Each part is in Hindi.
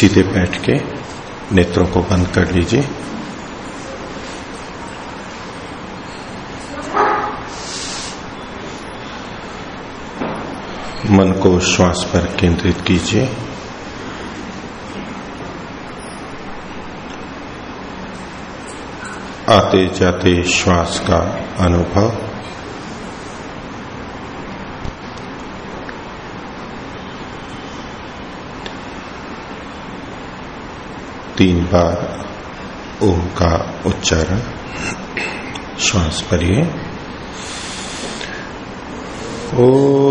सीधे बैठ के नेत्रों को बंद कर लीजिए। मन को श्वास पर केंद्रित कीजिए। आते जाते श्वास का अनुभव। तीन बार ओम का उच्चारण। श्वास भरिए ओ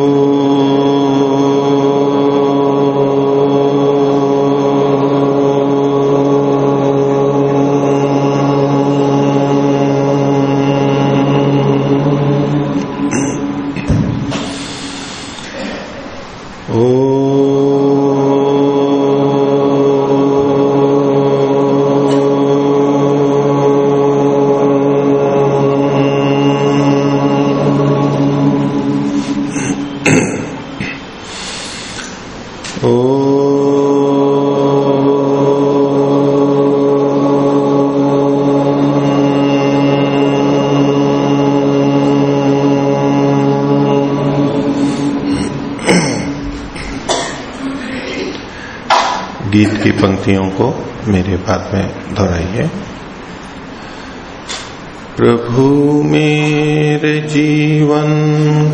प्रभु मेरे जीवन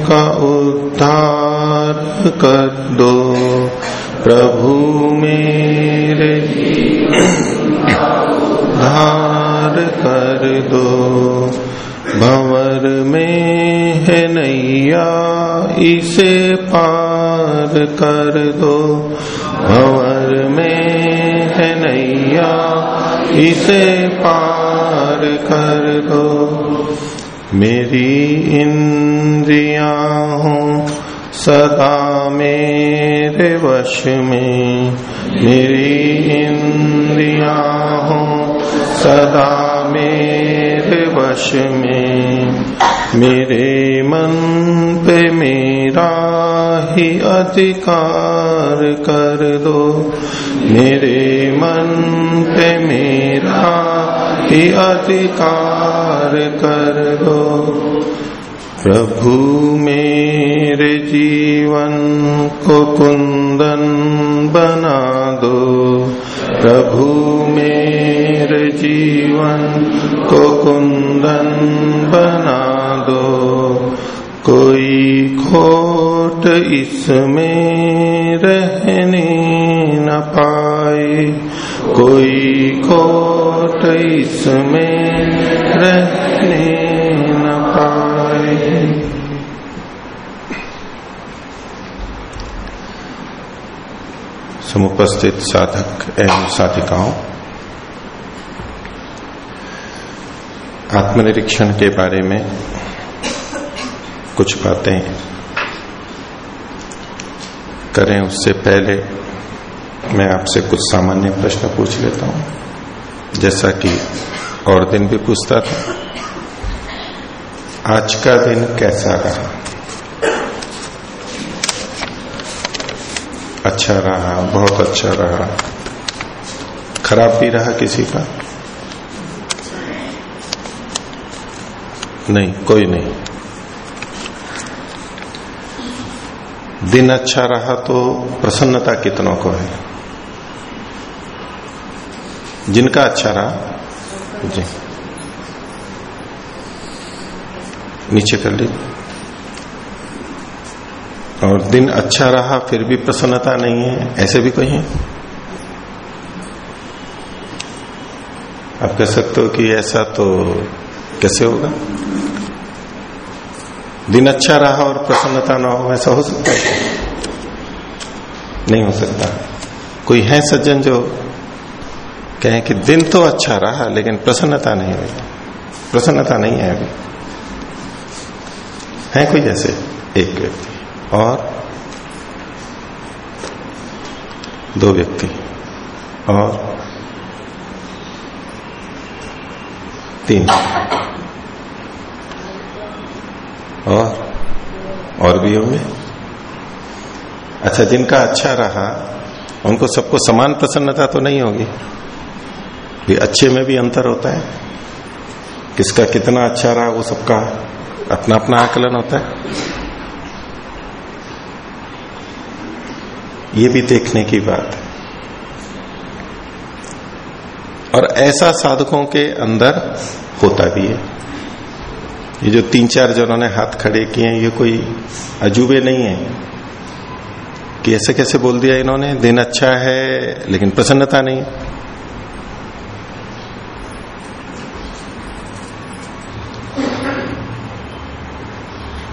का उद्धार कर दो। प्रभु मेरे उद्धार कर दो। भंवर में है नैया, इसे पार कर दो। भंवर में है नैया, इसे पार कर दो। मेरी इंद्रिया हूँ सदा मेरे वश में। मेरी इंद्रिया हूँ सदा मेरे वश में। मेरे मन पे मेरा ही अधिकार कर दो। मेरे मन पे मेरा अधिकार कर दो। प्रभु मेरे जीवन को कुंदन बना दो। प्रभु मेरे जीवन को कुंदन बना दो। कोई खोट इसमें रहने न पाए। कोई खोट इसमें रहने न पाए। समुपस्थित साधक एवं साधिकाओं, आत्मनिरीक्षण के बारे में कुछ बातें करें उससे पहले मैं आपसे कुछ सामान्य प्रश्न पूछ लेता हूँ। जैसा कि और दिन भी पूछता था, आज का दिन कैसा रहा? अच्छा रहा, बहुत अच्छा रहा। खराब भी रहा किसी का? नहीं, कोई नहीं। दिन अच्छा रहा तो प्रसन्नता कितनों को है? जिनका अच्छा रहा, जी। नीचे कर लीजिए। और दिन अच्छा रहा, फिर भी प्रसन्नता नहीं है, ऐसे भी कोई है? आप कह सकते हो कि ऐसा तो कैसे होगा? दिन अच्छा रहा और प्रसन्नता ना हो, ऐसा हो सकता है? नहीं हो सकता। कोई है सज्जन जो कहें कि दिन तो अच्छा रहा, लेकिन प्रसन्नता नहीं हुई प्रसन्नता नहीं है अभी। है कोई जैसे एक व्यक्ति और दो व्यक्ति और तीन और और भी होंगे? अच्छा जिनका अच्छा रहा, उनको सबको समान प्रसन्नता तो नहीं होगी? भी अच्छे में भी अंतर होता है। किसका कितना अच्छा रहा वो सबका अपना अपना आकलन होता है। ये भी देखने की बात है। और ऐसा साधकों के अंदर होता भी है। ये जो तीन चार जनों ने हाथ खड़े किए हैं, ये कोई अजूबे नहीं है। कि ऐसे कैसे बोल दिया इन्होंने, दिन अच्छा है, लेकिन प्रसन्नता नहीं।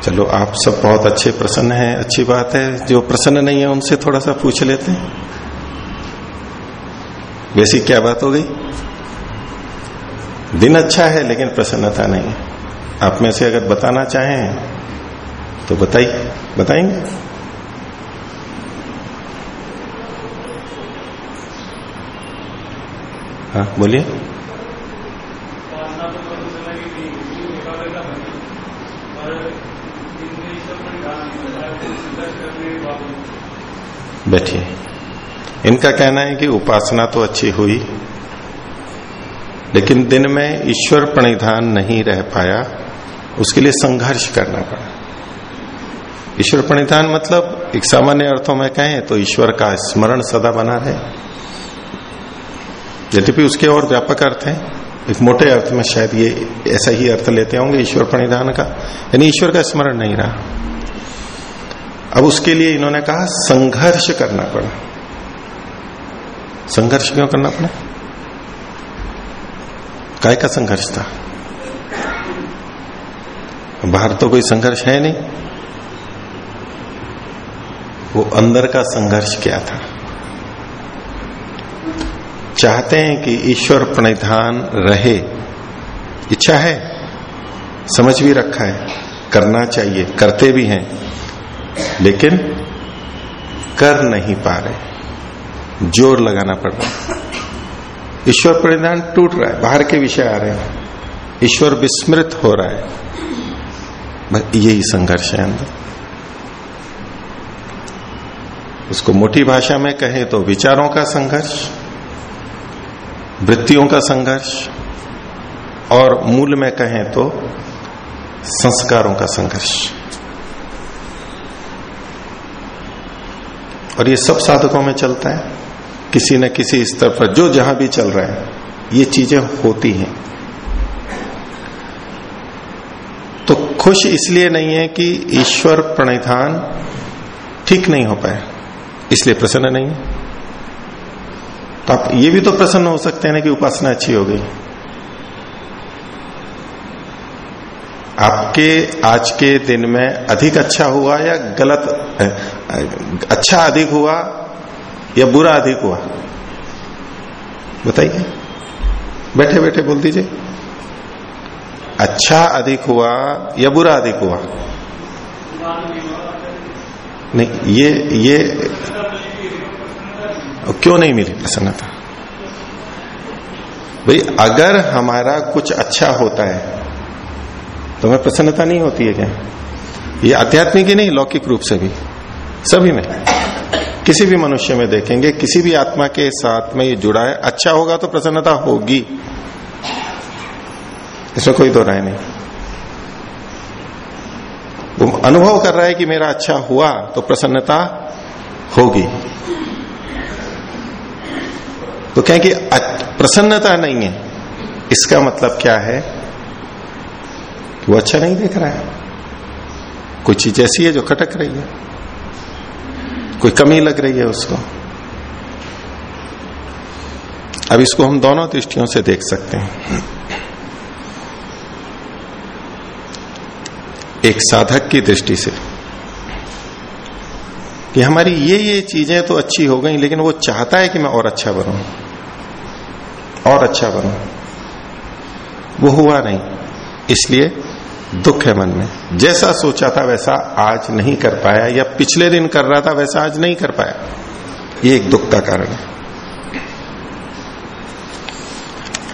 चलो, आप सब बहुत अच्छे प्रसन्न हैं, अच्छी बात है। जो प्रसन्न नहीं है, उनसे थोड़ा सा पूछ लेते हैं। वैसी क्या बात हो गई? दिन अच्छा है, लेकिन प्रसन्नता नहीं है। आप में से अगर बताना चाहें तो बताइए बताएँगे? हाँ बोलिए। बैठिए इनका कहना है कि उपासना तो अच्छी हुई, लेकिन दिन में ईश्वर प्रणिधान नहीं रह पाया, उसके लिए संघर्ष करना पड़ा। ईश्वर प्रणिधान मतलब एक सामान्य अर्थों में कहें तो ईश्वर का स्मरण सदा बना रहे। यद्यपि उसके और व्यापक अर्थ है, एक मोटे अर्थ में शायद ये ऐसा ही अर्थ लेते होंगे ईश्वर प्रणिधान का, यानी ईश्वर का स्मरण नहीं रहा। अब उसके लिए इन्होंने कहा, संघर्ष करना पड़ा। संघर्ष क्यों करना पड़ा? काय का संघर्ष था? बाहर तो कोई संघर्ष है नहीं। वो अंदर का संघर्ष क्या था? चाहते हैं कि ईश्वर प्रणिधान रहे। इच्छा है। समझ भी रखा है। करना चाहिए। करते भी हैं। लेकिन कर नहीं पा रहे। ज़ोर लगाना पड़ रहा ईश्वर परिधान टूट रहा है, बाहर के विषय आ रहे हैं। ईश्वर विस्मृत हो रहा है। यही संघर्ष है अंदर। उसको मोटी भाषा में कहें तो विचारों का संघर्ष, वृत्तियों का संघर्ष, और मूल में कहें तो संस्कारों का संघर्ष। और ये सब साधकों में चलता है। किसी न किसी स्तर पर, जो जहाँ भी चल रहा है, ये चीज़ें होती हैं। तो खुश इसलिए नहीं है कि ईश्वर प्रणिधान ठीक नहीं हो पाए, इसलिए प्रसन्न नहीं है। तो आप ये भी तो प्रसन्न हो सकते हैं ना कि उपासना अच्छी हो गई। आपके आज के दिन में अधिक अच्छा हुआ या गलत अच्छा अधिक हुआ या बुरा अधिक हुआ? बताइए। बैठे बैठे बोल दीजिए। अच्छा अधिक हुआ या बुरा अधिक हुआ? नहीं, ये ये, क्यों नहीं मिली प्रसन्नता? भाई, अगर हमारा कुछ अच्छा होता है तो हमें प्रसन्नता नहीं होती है क्या? ये आध्यात्मिक ही नहीं, लौकिक रूप से भी। सभी में। किसी भी मनुष्य में देखेंगे, किसी भी आत्मा के साथ में ये जुड़ा है अच्छा होगा तो प्रसन्नता होगी। इसमें कोई दो राय नहीं। वो अनुभव कर रहा है कि मेरा अच्छा हुआ तो प्रसन्नता होगी। तो क्या कि प्रसन्नता नहीं है। इसका मतलब क्या है? वो अच्छा नहीं देख रहा है। कोई चीज़ ऐसी है जो खटक रही है? कोई कमी लग रही है उसको? अब इसको हम दोनों दृष्टियों से देख सकते हैं। एक साधक की दृष्टि से। कि हमारी ये ये चीज़ें तो अच्छी हो गई, लेकिन वो चाहता है कि मैं और अच्छा बनू। और अच्छा बनू। वो हुआ नहीं। इसलिए दुख है मन में। जैसा सोचा था वैसा आज नहीं कर पाया, या पिछले दिन कर रहा था वैसा आज नहीं कर पाया। ये एक दुख का कारण है।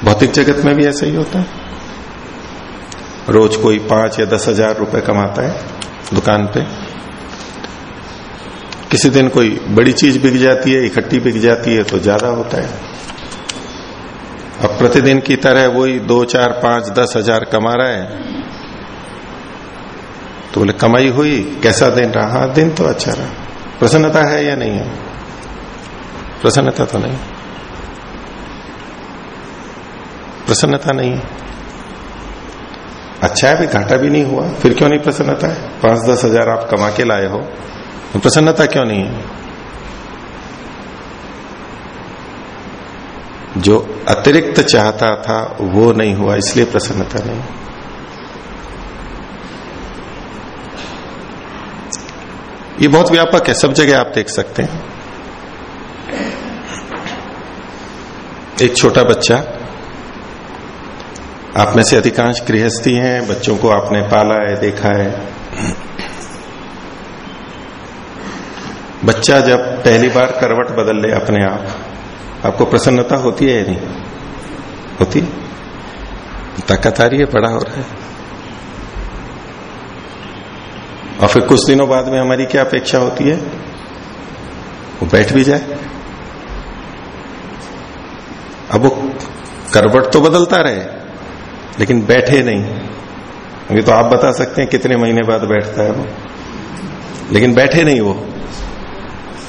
भौतिक जगत में भी ऐसा ही होता है। रोज कोई पाँच या दस हज़ार रुपए कमाता है दुकान पे। किसी दिन कोई बड़ी चीज़ बिक जाती है, इकट्ठी बिक जाती है तो ज़्यादा होता है। अब प्रतिदिन की तरह वही दो, चार, पाँच, दस हज़ार कमा रहा है। तो बोले, कमाई हुई, कैसा दिन रहा? हाँ दिन तो अच्छा रहा। प्रसन्नता है या नहीं है? प्रसन्नता तो नहीं। प्रसन्नता नहीं है। अच्छा है भी घाटा भी नहीं हुआ, फिर क्यों नहीं प्रसन्नता है? पाँच दस हज़ार आप कमा के लाए हो तो प्रसन्नता क्यों नहीं है? जो अतिरिक्त चाहता था, वो नहीं हुआ, इसलिए प्रसन्नता नहीं। ये बहुत व्यापक है, सब जगह आप देख सकते हैं। एक छोटा बच्चा, आप में से अधिकांश गृहस्थी हैं, बच्चों को आपने पाला है, देखा है। बच्चा जब पहली बार करवट बदल ले अपने आप, आपको प्रसन्नता होती है या नहीं? होती? ताकत आ रही है बड़ा हो रहा है। और फिर कुछ दिनों बाद में हमारी क्या अपेक्षा होती है? वो बैठ भी जाए। अब वो करवट तो बदलता रहे, लेकिन बैठे नहीं। अभी तो आप बता सकते हैं कितने महीने बाद बैठता है वो। लेकिन बैठे नहीं वो।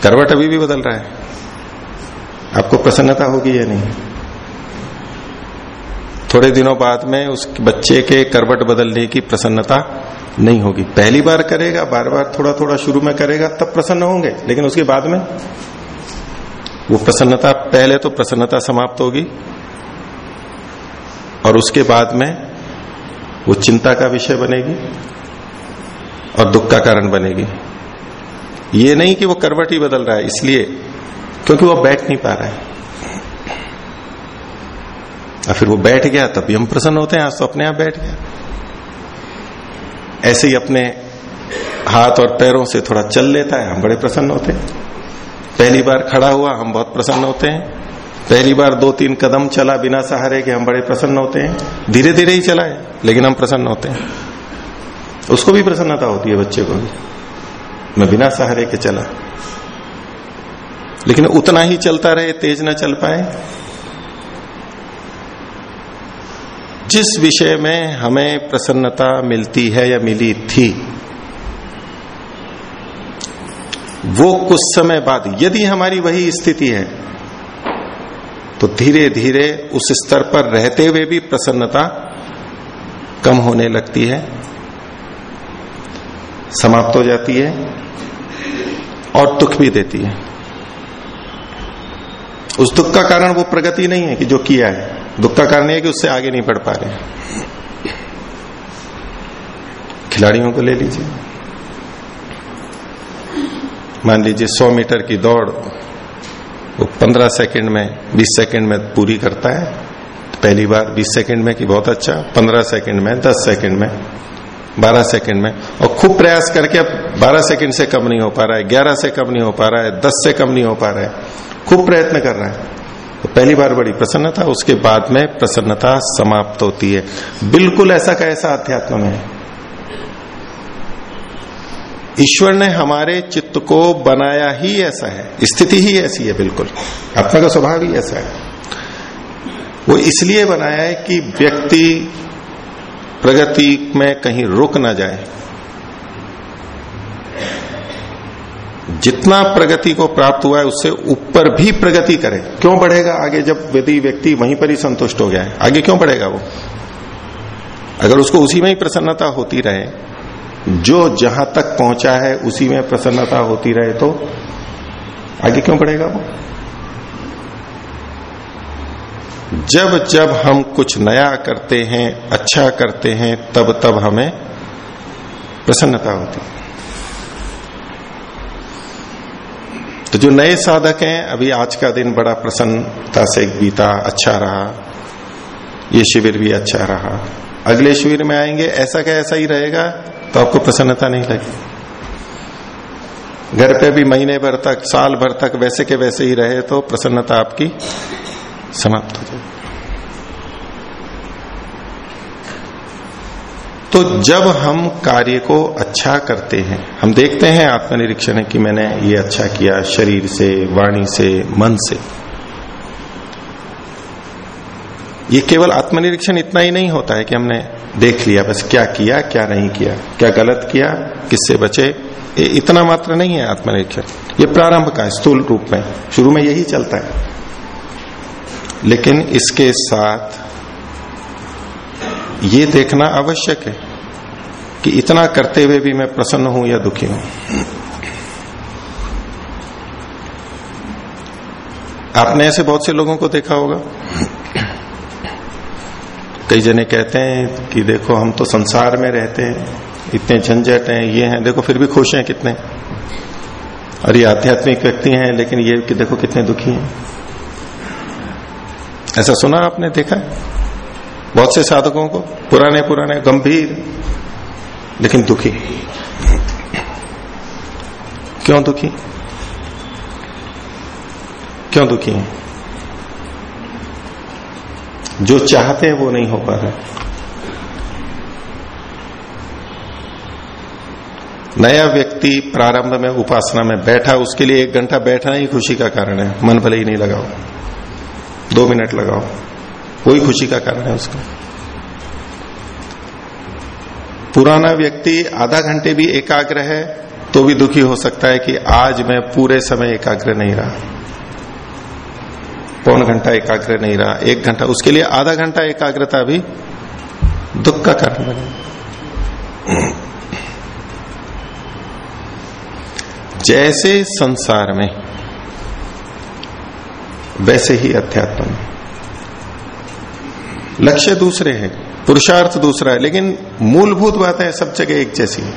करवट अभी भी बदल रहा है। आपको प्रसन्नता होगी या नहीं? थोड़े दिनों बाद में उस बच्चे के करवट बदलने की प्रसन्नता नहीं होगी। पहली बार करेगा, बार बार थोड़ा थोड़ा शुरू में करेगा, तब प्रसन्न होंगे, लेकिन उसके बाद में वो प्रसन्नता, पहले तो प्रसन्नता समाप्त होगी, और उसके बाद में वो चिंता का विषय बनेगी, और दुख का कारण बनेगी। ये नहीं कि वो करवट ही बदल रहा है, इसलिए, क्योंकि वो बैठ नहीं पा रहा है। और फिर वो बैठ गया, तभी हम प्रसन्न होते हैं, आज तो अपने आप बैठ गया। ऐसे ही अपने हाथ और पैरों से थोड़ा चल लेता है। हम बड़े प्रसन्न होते हैं। पहली बार खड़ा हुआ, हम बहुत प्रसन्न होते हैं। पहली बार दो तीन कदम चला बिना सहारे के हम बड़े प्रसन्न होते हैं। धीरे धीरे ही चला है लेकिन हम प्रसन्न होते हैं। उसको भी प्रसन्नता होती है बच्चे को भी। मैं बिना सहारे के चला। लेकिन उतना ही चलता रहे, तेज ना चल पाए। जिस विषय में हमें प्रसन्नता मिलती है या मिली थी, वो कुछ समय बाद, यदि हमारी वही स्थिति है तो धीरे धीरे उस स्तर पर रहते हुए भी प्रसन्नता कम होने लगती है, समाप्त हो जाती है और दुख भी देती है। उस दुख का कारण वो प्रगति नहीं है कि जो किया है। दुख का कारण है कि उससे आगे नहीं बढ़ पा रहे खिलाड़ियों को ले लीजिए। मान लीजिए 100 मीटर की दौड़ वो 15 सेकंड में 20 सेकंड में पूरी करता है। तो पहली बार 20 सेकंड में कि बहुत अच्छा 15 सेकंड में 10 सेकंड में 12 सेकंड में। और खूब प्रयास करके अब 12 सेकंड से कम नहीं हो पा रहा है 11 से कम नहीं हो पा रहा है 10 से कम नहीं हो पा रहा है। खूब प्रयत्न कर रहा है। तो पहली बार बड़ी प्रसन्नता, उसके बाद में प्रसन्नता समाप्त होती है। बिल्कुल ऐसा का ऐसा अध्यात्म है। ईश्वर ने हमारे चित्त को बनाया ही ऐसा है। स्थिति ही ऐसी है, बिल्कुल। आत्मा का स्वभाव ही ऐसा है। वो इसलिए बनाया है कि व्यक्ति प्रगति में कहीं रुक ना जाए। जितना प्रगति को प्राप्त हुआ है, उससे ऊपर भी प्रगति करे। क्यों बढ़ेगा? आगे जब यदि व्यक्ति वहीं पर ही संतुष्ट हो गया है, आगे क्यों बढ़ेगा वो? अगर उसको उसी में ही प्रसन्नता होती रहे, जो जहाँ तक पहुँचा है, उसी में प्रसन्नता होती रहे तो आगे क्यों बढ़ेगा वो? जब जब हम कुछ नया करते हैं अच्छा करते हैं, तब तब हमें प्रसन्नता होती है। तो जो नए साधक हैं, अभी आज का दिन बड़ा प्रसन्नता से बीता अच्छा रहा। ये शिविर भी अच्छा रहा। अगले शिविर में आएँगे, ऐसा क्या ऐसा ही रहेगा तो आपको प्रसन्नता नहीं लगेगी घर पे भी महीने भर तक, साल भर तक वैसे के वैसे ही रहे तो प्रसन्नता आपकी समाप्त हो जाएगी। तो जब हम कार्य को अच्छा करते हैं, हम देखते हैं आत्मनिरीक्षण है कि मैंने ये अच्छा किया शरीर से, वाणी से, मन से। ये केवल आत्मनिरीक्षण इतना ही नहीं होता है कि हमने देख लिया, बस क्या किया, क्या नहीं किया, क्या गलत किया, किससे बचे, ये इतना मात्र नहीं है आत्मनिरीक्षण। ये प्रारंभ का स्थूल रूप में, शुरू में यही चलता है। लेकिन इसके साथ ये देखना आवश्यक है। कि इतना करते हुए भी मैं प्रसन्न हूँ या दुखी हूँ। आपने ऐसे बहुत से लोगों को देखा होगा। कई जने कहते हैं कि देखो, हम तो संसार में रहते हैं, इतने झंझट हैं, ये हैं, देखो फिर भी खुश हैं कितने। और ये आध्यात्मिक व्यक्ति हैं, लेकिन ये कि देखो कितने दुखी हैं। ऐसा सुना आपने, देखा है? बहुत से साधकों को पुराने पुराने गंभीर लेकिन दुखी। क्यों दुखी? क्यों दुखी है? जो चाहते हैं वो नहीं हो पा रहा। नया व्यक्ति प्रारंभ में, उपासना में बैठा, उसके लिए एक घंटा बैठना ही खुशी का कारण है। मन भले ही नहीं लगाओ। दो मिनट लगाओ। कोई खुशी का कारण है उसका। पुराना व्यक्ति आधा घंटे भी एकाग्र है तो भी दुखी हो सकता है कि आज मैं पूरे समय एकाग्र नहीं रहा। पौन घंटा एकाग्र नहीं रहा, एक घंटा। उसके लिए आधा घंटा एकाग्रता भी दुख का कारण बने। जैसे संसार में, वैसे ही अध्यात्म लक्ष्य दूसरे हैं। पुरुषार्थ दूसरा है, लेकिन मूलभूत बात है सब जगह एक जैसी है।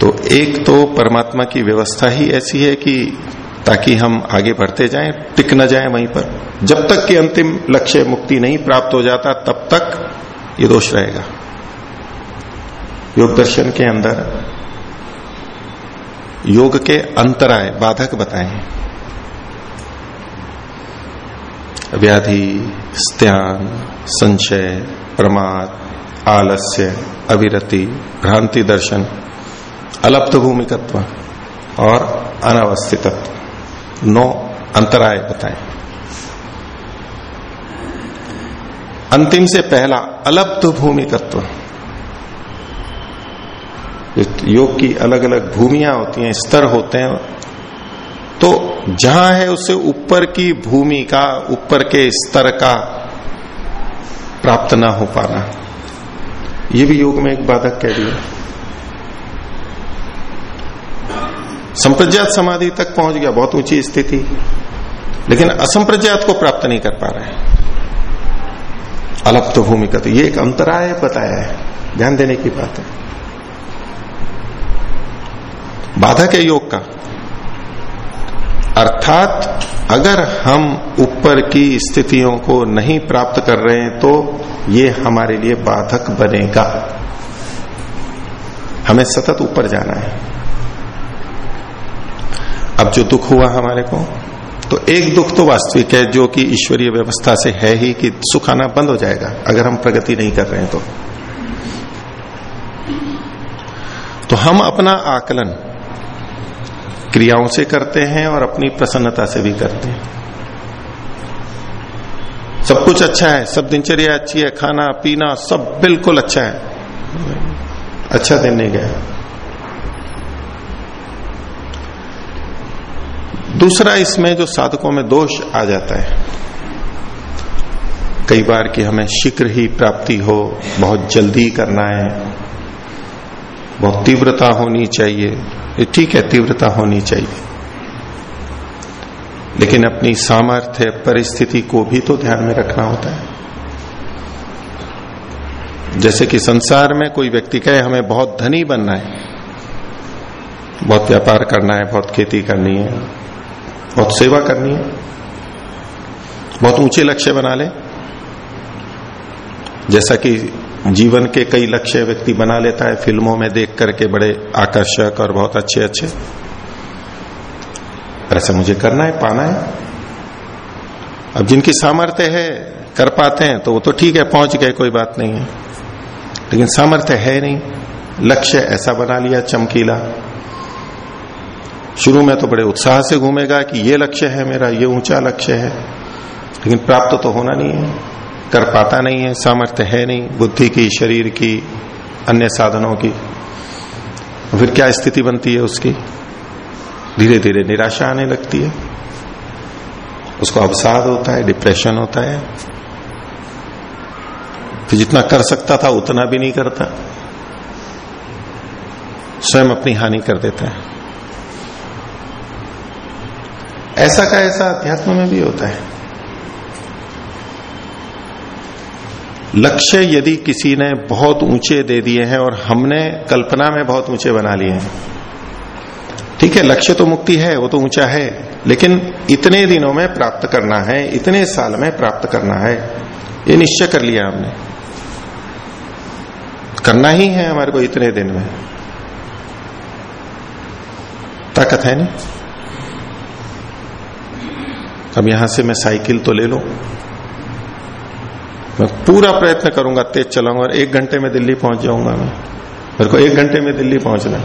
तो एक तो परमात्मा की व्यवस्था ही ऐसी है कि ताकि हम आगे बढ़ते जाएँ, टिक न जाएँ वहीं पर। जब तक कि अंतिम लक्ष्य मुक्ति नहीं प्राप्त हो जाता, तब तक ये दोष रहेगा। योग दर्शन के अंदर, योग के अंतराय, बाधक बताए। व्याधि, स्त्यान, संशय, प्रमाद, आलस्य, अविरति, भ्रांति दर्शन, अलप्त भूमिकत्व और अनावस्थितत्व। नौ अंतराय बताए। अंतिम से पहला अलप्त भूमिकत्व। योग की अलग अलग भूमिया होती हैं, स्तर होते हैं तो जहाँ है उससे ऊपर की भूमि का, ऊपर के स्तर का प्राप्त ना हो पाना। ये भी योग में एक बाधक कह दिया। संप्रज्ञात समाधि तक पहुँच गया, बहुत ऊँची स्थिति। लेकिन असंप्रज्ञात को प्राप्त नहीं कर पा रहे। हैं अलग तो भूमिका तो ये एक अंतराय बताया है। ध्यान देने की बात है। बाधक है योग का। अर्थात, अगर हम ऊपर की स्थितियों को नहीं प्राप्त कर रहे हैं तो ये हमारे लिए बाधक बनेगा। हमें सतत ऊपर जाना है। अब जो दुख हुआ हमारे को तो एक दुख तो वास्तविक है, जो कि ईश्वरीय व्यवस्था से है ही कि सुख आना बंद हो जाएगा, अगर हम प्रगति नहीं कर रहे हैं तो। तो हम अपना आकलन क्रियाओं से करते हैं और अपनी प्रसन्नता से भी करते हैं। सब कुछ अच्छा है, सब दिनचर्या अच्छी है, खाना, पीना सब बिल्कुल अच्छा है। अच्छा दिन नहीं गया। दूसरा इसमें जो साधकों में दोष आ जाता है, कई बार कि हमें शीघ्र ही प्राप्ति हो, बहुत जल्दी करना है, बहुत तीव्रता होनी चाहिए ठीक है तीव्रता होनी चाहिए। लेकिन अपनी सामर्थ्य, परिस्थिति को भी तो ध्यान में रखना होता है। जैसे कि संसार में कोई व्यक्ति कहे, हमें बहुत धनी बनना है, बहुत व्यापार करना है, बहुत खेती करनी है, बहुत सेवा करनी है, बहुत ऊँचे लक्ष्य बना ले। जैसा कि जीवन के कई लक्ष्य व्यक्ति बना लेता है, फ़िल्मों में देख करके बड़े आकर्षक और बहुत अच्छे अच्छे। ऐसा मुझे करना है, पाना है। अब जिनकी सामर्थ्य है, कर पाते हैं तो वो तो ठीक है, पहुँच गए, कोई बात नहीं है। लेकिन सामर्थ्य है नहीं। लक्ष्य ऐसा बना लिया, चमकीला। शुरू में तो बड़े उत्साह से घूमेगा कि ये लक्ष्य है मेरा, ये ऊँचा लक्ष्य है। लेकिन प्राप्त तो होना नहीं है। कर पाता नहीं है, सामर्थ्य है नहीं, बुद्धि की, शरीर की, अन्य साधनों की। फिर क्या स्थिति बनती है उसकी? धीरे धीरे निराशा आने लगती है। उसको अवसाद होता है, डिप्रेशन होता है। फिर जितना कर सकता था, उतना भी नहीं करता। स्वयं अपनी हानि कर देता है। ऐसा का ऐसा अध्यात्म में भी होता है। लक्ष्य यदि किसी ने बहुत ऊँचे दे दिए हैं और हमने कल्पना में बहुत ऊँचे बना लिए हैं। ठीक है, लक्ष्य तो मुक्ति है, वो तो ऊँचा है, लेकिन इतने दिनों में प्राप्त करना है, इतने साल में प्राप्त करना है, ये निश्चय कर लिया हमने। करना ही है हमारे को इतने दिन में। ताकत है नहीं? अब यहाँ से मैं साइकिल तो ले लू। मैं पूरा प्रयत्न करूँगा, तेज चलाऊँगा और एक घंटे में दिल्ली पहुँच जाऊँगा मैं। मेरे को एक घंटे में दिल्ली पहुँचना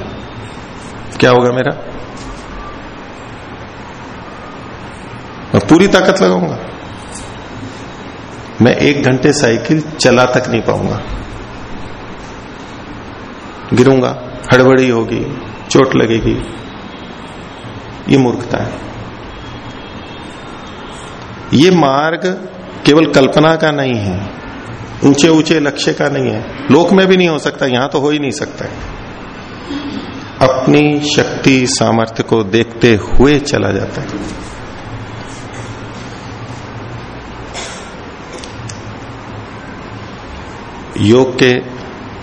क्या होगा मेरा? मैं पूरी ताकत लगाऊँगा। मैं एक घंटे साइकिल चला तक नहीं पाऊँगा। गिरूँगा, हड़बड़ी होगी, चोट लगेगी। ये मूर्खता है। ये मार्ग केवल कल्पना का नहीं है ऊँचे ऊँचे लक्ष्य का नहीं है। लोक में भी नहीं हो सकता, यहाँ तो हो ही नहीं सकता है। अपनी शक्ति, सामर्थ्य को देखते हुए चला जाता है। योग के,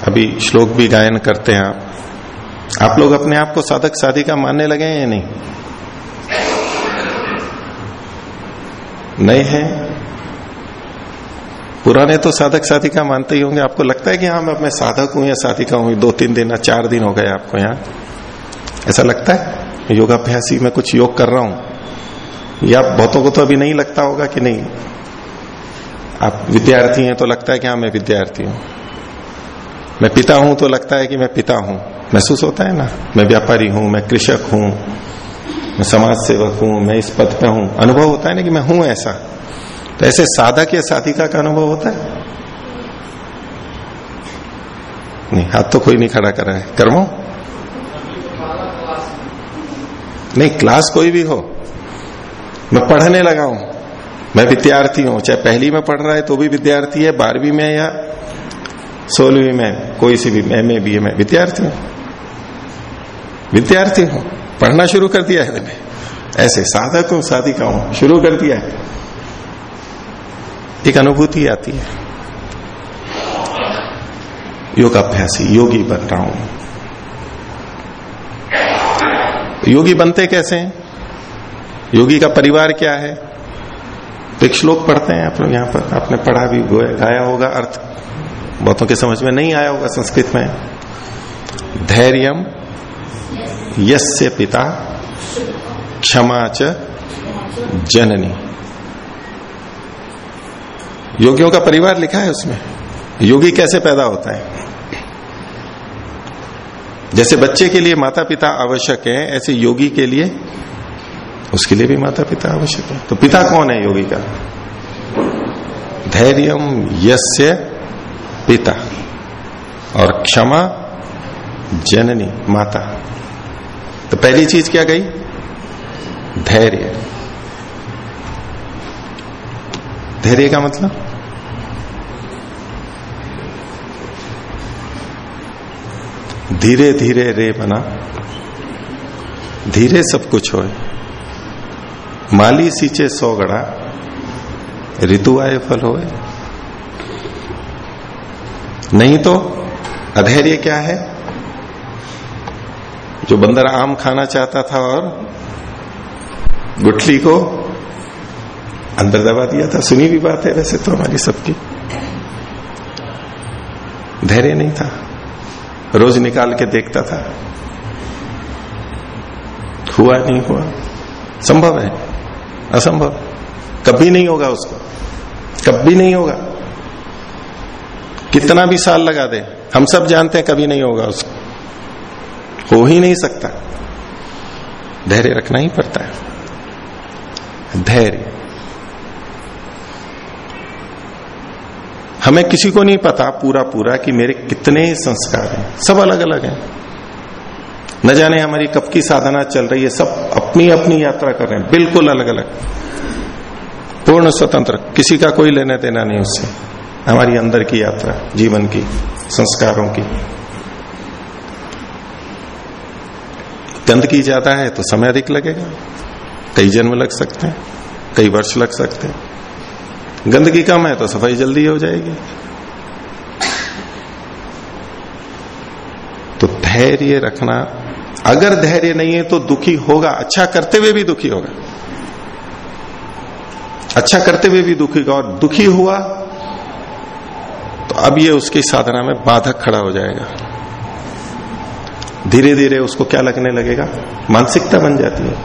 अभी श्लोक भी गायन करते हैं आप। आप लोग अपने आप को साधक साधिका मानने लगे हैं या नहीं? नए हैं? पुराने तो साधक साधिका मानते ही होंगे। आपको लगता है कि हाँ मैं साधक हूँ या साधिका हूँ? दो तीन दिन या चार दिन हो गए आपको यहाँ। ऐसा लगता है? योगाभ्यास ही मैं कुछ योग कर रहा हूँ। या बहुतों को तो अभी नहीं लगता होगा कि नहीं। आप विद्यार्थी हैं तो लगता है कि हाँ मैं विद्यार्थी हूँ। मैं पिता हूँ तो लगता है कि मैं पिता हूँ। महसूस होता है ना? मैं व्यापारी हूँ, मैं कृषक हूँ, मैं समाज सेवक हूँ, मैं इस पद पे हूँ। अनुभव होता है ना कि मैं हूँ ऐसा। तो ऐसे साधक या साधिका का अनुभव होता है? नहीं, हाथ तो कोई नहीं खड़ा कर रहा है। कर्मो? नहीं, क्लास कोई भी हो, मैं पढ़ने लगा हूँ, मैं विद्यार्थी हूँ, चाहे पहली में पढ़ रहा है तो भी विद्यार्थी है, बारहवीं में या सोलहवीं में, कोई सी भी एम ए बी ए में विद्यार्थी हूँ। विद्यार्थी हूँ, पढ़ना शुरू कर दिया है। मैंने ऐसे साधक हूँ साधिका हूँ, शुरू कर दिया है। एक अनुभूति आती है। योगाभ्यासी, योगी बन रहा हूँ। योगी बनते कैसे हैं? योगी का परिवार क्या है? तो एक श्लोक पढ़ते हैं आप लोग यहाँ पर। आपने पढ़ा भी गाया होगा अर्थ। बहुतों के समझ में नहीं आया होगा संस्कृत में। धैर्यम यस्य पिता, क्षमा च जननी। योगियों का परिवार लिखा है उसमें। योगी कैसे पैदा होता है? जैसे बच्चे के लिए माता पिता आवश्यक है, ऐसे योगी के लिए उसके लिए भी माता पिता आवश्यक है। तो पिता कौन है योगी का? धैर्यम यस्य पिता और क्षमा जननी, माता। तो पहली चीज़ क्या गई? धैर्य। धैर्य का मतलब? धीरे धीरे रे बना। धीरे सब कुछ हो माली सींचे सौ गड़ा। ऋतु आए, फल होए। नहीं तो अधैर्य क्या है? जो बंदर आम खाना चाहता था और गुठली को अंदर दबा दिया था। सुनी भी बात है वैसे तो हमारी सबकी। धैर्य नहीं था। रोज निकाल के देखता था। हुआ नहीं हुआ। संभव है। असंभव। कभी नहीं होगा उसको। कभी नहीं होगा। कितना भी साल लगा दे, हम सब जानते हैं कभी नहीं होगा उसको। हो ही नहीं सकता। धैर्य रखना ही पड़ता है। धैर्य। हमें किसी को नहीं पता पूरा पूरा कि मेरे कितने संस्कार हैं। सब अलग अलग हैं। न जाने हमारी कब की साधना चल रही है, सब अपनी अपनी यात्रा कर रहे हैं, बिल्कुल अलग अलग पूर्ण स्वतंत्र, किसी का कोई लेने देना नहीं उससे। हमारी अंदर की यात्रा, जीवन की, संस्कारों की। गंदगी ज़्यादा है तो समय अधिक लगेगा। कई जन्म लग सकते हैं, कई वर्ष लग सकते हैं। गंदगी कम है तो सफ़ाई जल्दी हो जाएगी। तो धैर्य रखना, अगर धैर्य नहीं है तो दुखी होगा अच्छा करते हुए भी दुखी होगा। अच्छा करते हुए भी दुखी होगा, और दुखी हुआ तो अब ये उसकी साधना में बाधक खड़ा हो जाएगा। धीरे धीरे उसको क्या लगने लगेगा? मानसिकता बन जाती है।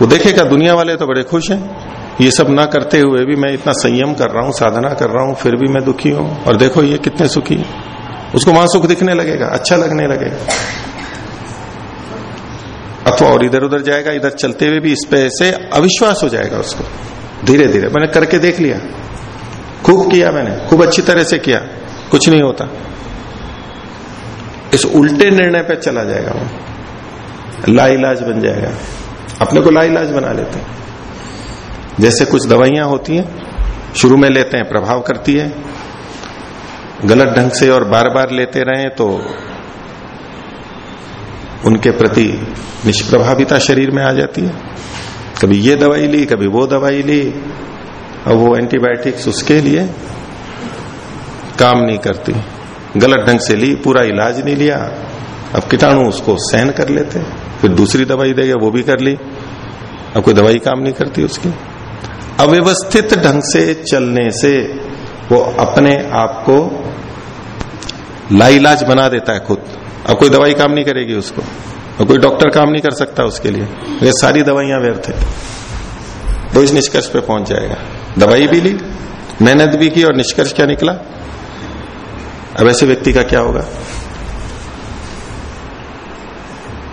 वो देखेगा, दुनिया वाले तो बड़े खुश हैं। ये सब ना करते हुए भी मैं इतना संयम कर रहा हूँ, साधना कर रहा हूँ, फिर भी मैं दुखी हूँ। और देखो ये कितने सुखी है। उसको वहाँ सुख दिखने लगेगा अच्छा लगने लगेगा। अथवा और इधर उधर जाएगा, इधर चलते हुए भी इस पे से अविश्वास हो जाएगा उसको। धीरे धीरे मैंने करके देख लिया। खूब किया मैंने, खूब अच्छी तरह से किया, कुछ नहीं होता। इस उल्टे निर्णय पे चला जाएगा वो। लाइलाज बन जाएगा। अपने को लाइलाज बना लेते हैं। जैसे कुछ दवाइयाँ होती हैं, शुरू में लेते हैं, प्रभाव करती है। गलत ढंग से और बार बार लेते रहे तो उनके प्रति निष्प्रभाविता शरीर में आ जाती है। कभी ये दवाई ली, कभी वो दवाई ली और वो एंटीबायोटिक्स उसके लिए काम नहीं करती। गलत ढंग से ली, पूरा इलाज नहीं लिया, अब कीटाणु उसको सहन कर लेते हैं। फिर दूसरी दवाई देगा, वो भी कर ली। अब कोई दवाई काम नहीं करती उसकी। अव्यवस्थित ढंग से चलने से वो अपने आप को लाइलाज बना देता है खुद। अब कोई दवाई काम नहीं करेगी उसको। और कोई डॉक्टर काम नहीं कर सकता उसके लिए। ये सारी दवाइयाँ व्यर्थ है। तो इस निष्कर्ष पे पहुँच जाएगा। दवाई भी ली, मेहनत भी की और निष्कर्ष क्या निकला? अब ऐसे व्यक्ति का क्या होगा?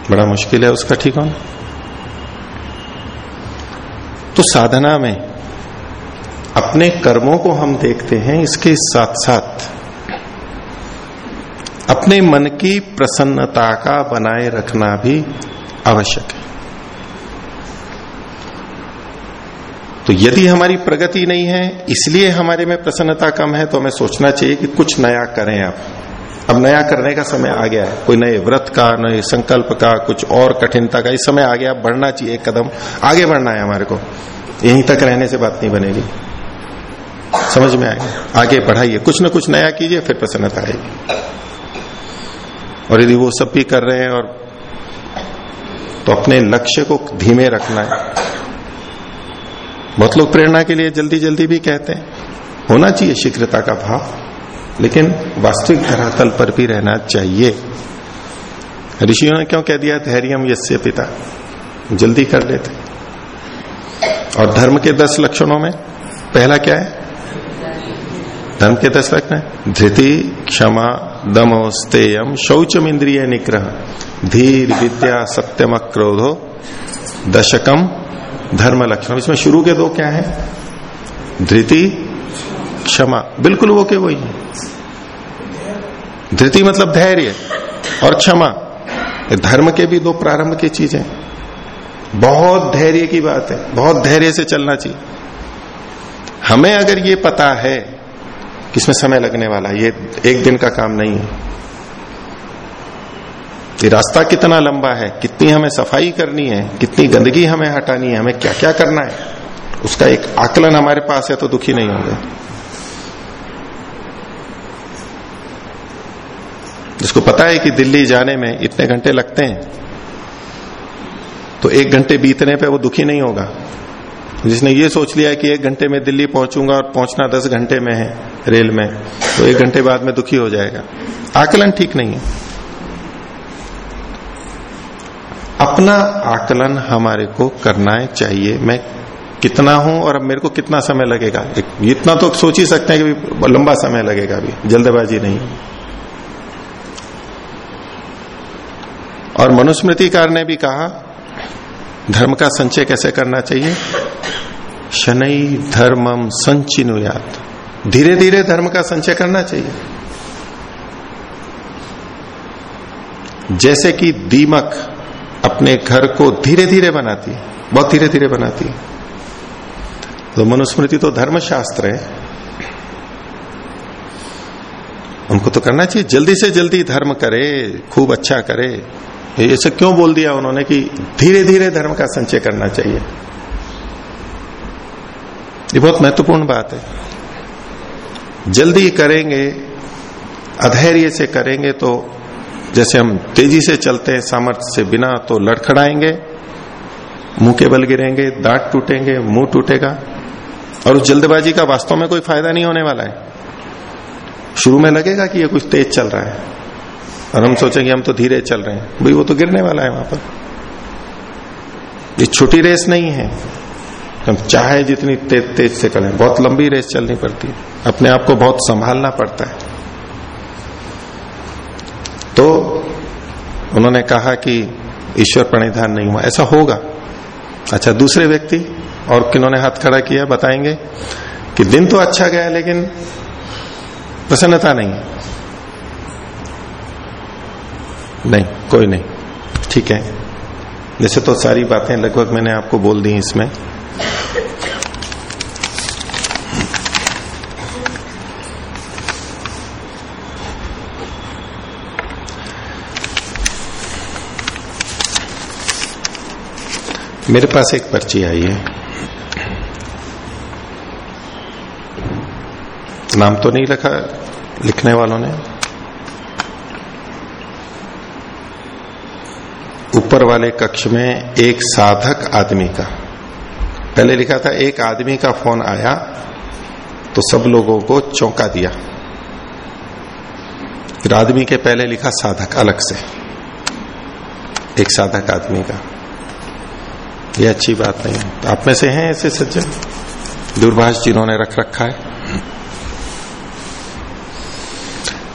बड़ा मुश्किल है उसका ठीक होना। तो साधना में अपने कर्मों को हम देखते हैं, इसके साथ साथ अपने मन की प्रसन्नता का बनाए रखना भी आवश्यक है। तो यदि हमारी प्रगति नहीं है, इसलिए हमारे में प्रसन्नता कम है तो हमें सोचना चाहिए कि कुछ नया करें आप। अब नया करने का समय आ गया है। कोई नए व्रत का, नए संकल्प का, कुछ और कठिनता का, इस समय आ गया। बढ़ना चाहिए एक कदम। आगे बढ़ना है हमारे को। यहीं तक रहने से बात नहीं बनेगी। समझ में आएगा आगे बढ़ाइए। कुछ ना कुछ नया कीजिए, फिर प्रसन्नता आएगी। और यदि वो सब भी कर रहे हैं और तो अपने लक्ष्य को धीमे रखना है। बहुत लोग प्रेरणा के लिए जल्दी जल्दी भी कहते हैं। होना चाहिए शीघ्रता का भाव। लेकिन वास्तविक धरातल पर भी रहना चाहिए। ऋषियों ने क्यों कह दिया, धैर्यम यस्य पिता? जल्दी कर लेते। और धर्म के दस लक्षणों में पहला क्या है? धर्म के दस लक्षण धृति, क्षमा दम स्तेयम शौचम इंद्रिय निग्रह, धीर, विद्या, सत्यम, क्रोधो, दशकम, धर्म लक्षण। इसमें शुरू के दो क्या है? धृति क्षमा। बिल्कुल वो के वही है। धृति मतलब धैर्य और क्षमा। धर्म के भी दो प्रारंभ की चीज़ें। बहुत धैर्य की बात है। बहुत धैर्य से चलना चाहिए। हमें अगर ये पता है कि इसमें समय लगने वाला ये एक दिन का काम नहीं है। ये रास्ता कितना लंबा है, कितनी हमें सफ़ाई करनी है, कितनी गंदगी हमें हटानी है, हमें क्या क्या करना है, उसका एक आकलन हमारे पास है तो दुखी नहीं होंगे। जिसको पता है कि दिल्ली जाने में इतने घंटे लगते हैं तो एक घंटे बीतने पे वो दुखी नहीं होगा। जिसने ये सोच लिया है कि एक घंटे में दिल्ली पहुंचूँगा और पहुँचना दस घंटे में है रेल में तो एक घंटे बाद में दुखी हो जाएगा। आकलन ठीक नहीं है। अपना आकलन हमारे को करना चाहिए। मैं कितना हूँ और अब मेरे को कितना समय लगेगा? इतना तो सोच ही सकते हैं कि लंबा समय लगेगा अभी। जल्दबाजी नहीं। और मनुस्मृतिकार ने भी कहा, धर्म का संचय कैसे करना चाहिए? शनि धर्मम संचिनुयात। धीरे धीरे धर्म का संचय करना चाहिए। जैसे कि दीमक अपने घर को धीरे धीरे बनाती है, बहुत धीरे धीरे बनाती है। तो मनुस्मृति तो धर्मशास्त्र है। उनको तो करना चाहिए, जल्दी से जल्दी धर्म करे, खूब अच्छा करे। ऐसे क्यों बोल दिया उन्होंने कि धीरे धीरे धर्म का संचय करना चाहिए? ये बहुत महत्वपूर्ण बात है। जल्दी करेंगे, अधैर्य से करेंगे तो जैसे हम तेज़ी से चलते हैं, सामर्थ्य से बिना तो लड़खड़ाएँगे, मुँह के बल गिरेंगे, दांत टूटेंगे, मुँह टूटेगा, और उस जल्दबाजी का वास्तव में कोई फ़ायदा नहीं होने वाला है। शुरू में लगेगा कि ये कुछ तेज चल रहा है। और हम सोचेंगे हम तो धीरे चल रहे हैं। भाई, वो तो गिरने वाला है वहाँ पर। ये छोटी रेस नहीं है। हम चाहे जितनी तेज तेज से करें। बहुत लंबी रेस चलनी पड़ती है। अपने आप को बहुत संभालना पड़ता है। तो उन्होंने कहा कि ईश्वर प्रणिधान नहीं हुआ। ऐसा होगा। अच्छा दूसरे व्यक्ति और किन्होंने हाथ खड़ा किया, बताएँगे कि दिन तो अच्छा गया, लेकिन प्रसन्नता नहीं। नहीं, कोई नहीं। ठीक है। जैसे तो सारी बातें लगभग मैंने आपको बोल दी इसमें। मेरे पास एक पर्ची आई है। नाम तो नहीं लिखा लिखने वालों ने। ऊपर वाले कक्ष में एक साधक आदमी का। पहले लिखा था, एक आदमी का फ़ोन आया तो सब लोगों को चौंका दिया। फिर आदमी के पहले लिखा साधक, अलग से। एक साधक आदमी का। ये अच्छी बात नहीं है। तो आप में से हैं ऐसे सज्जन? दूरभाष जिन्होंने रख रखा है।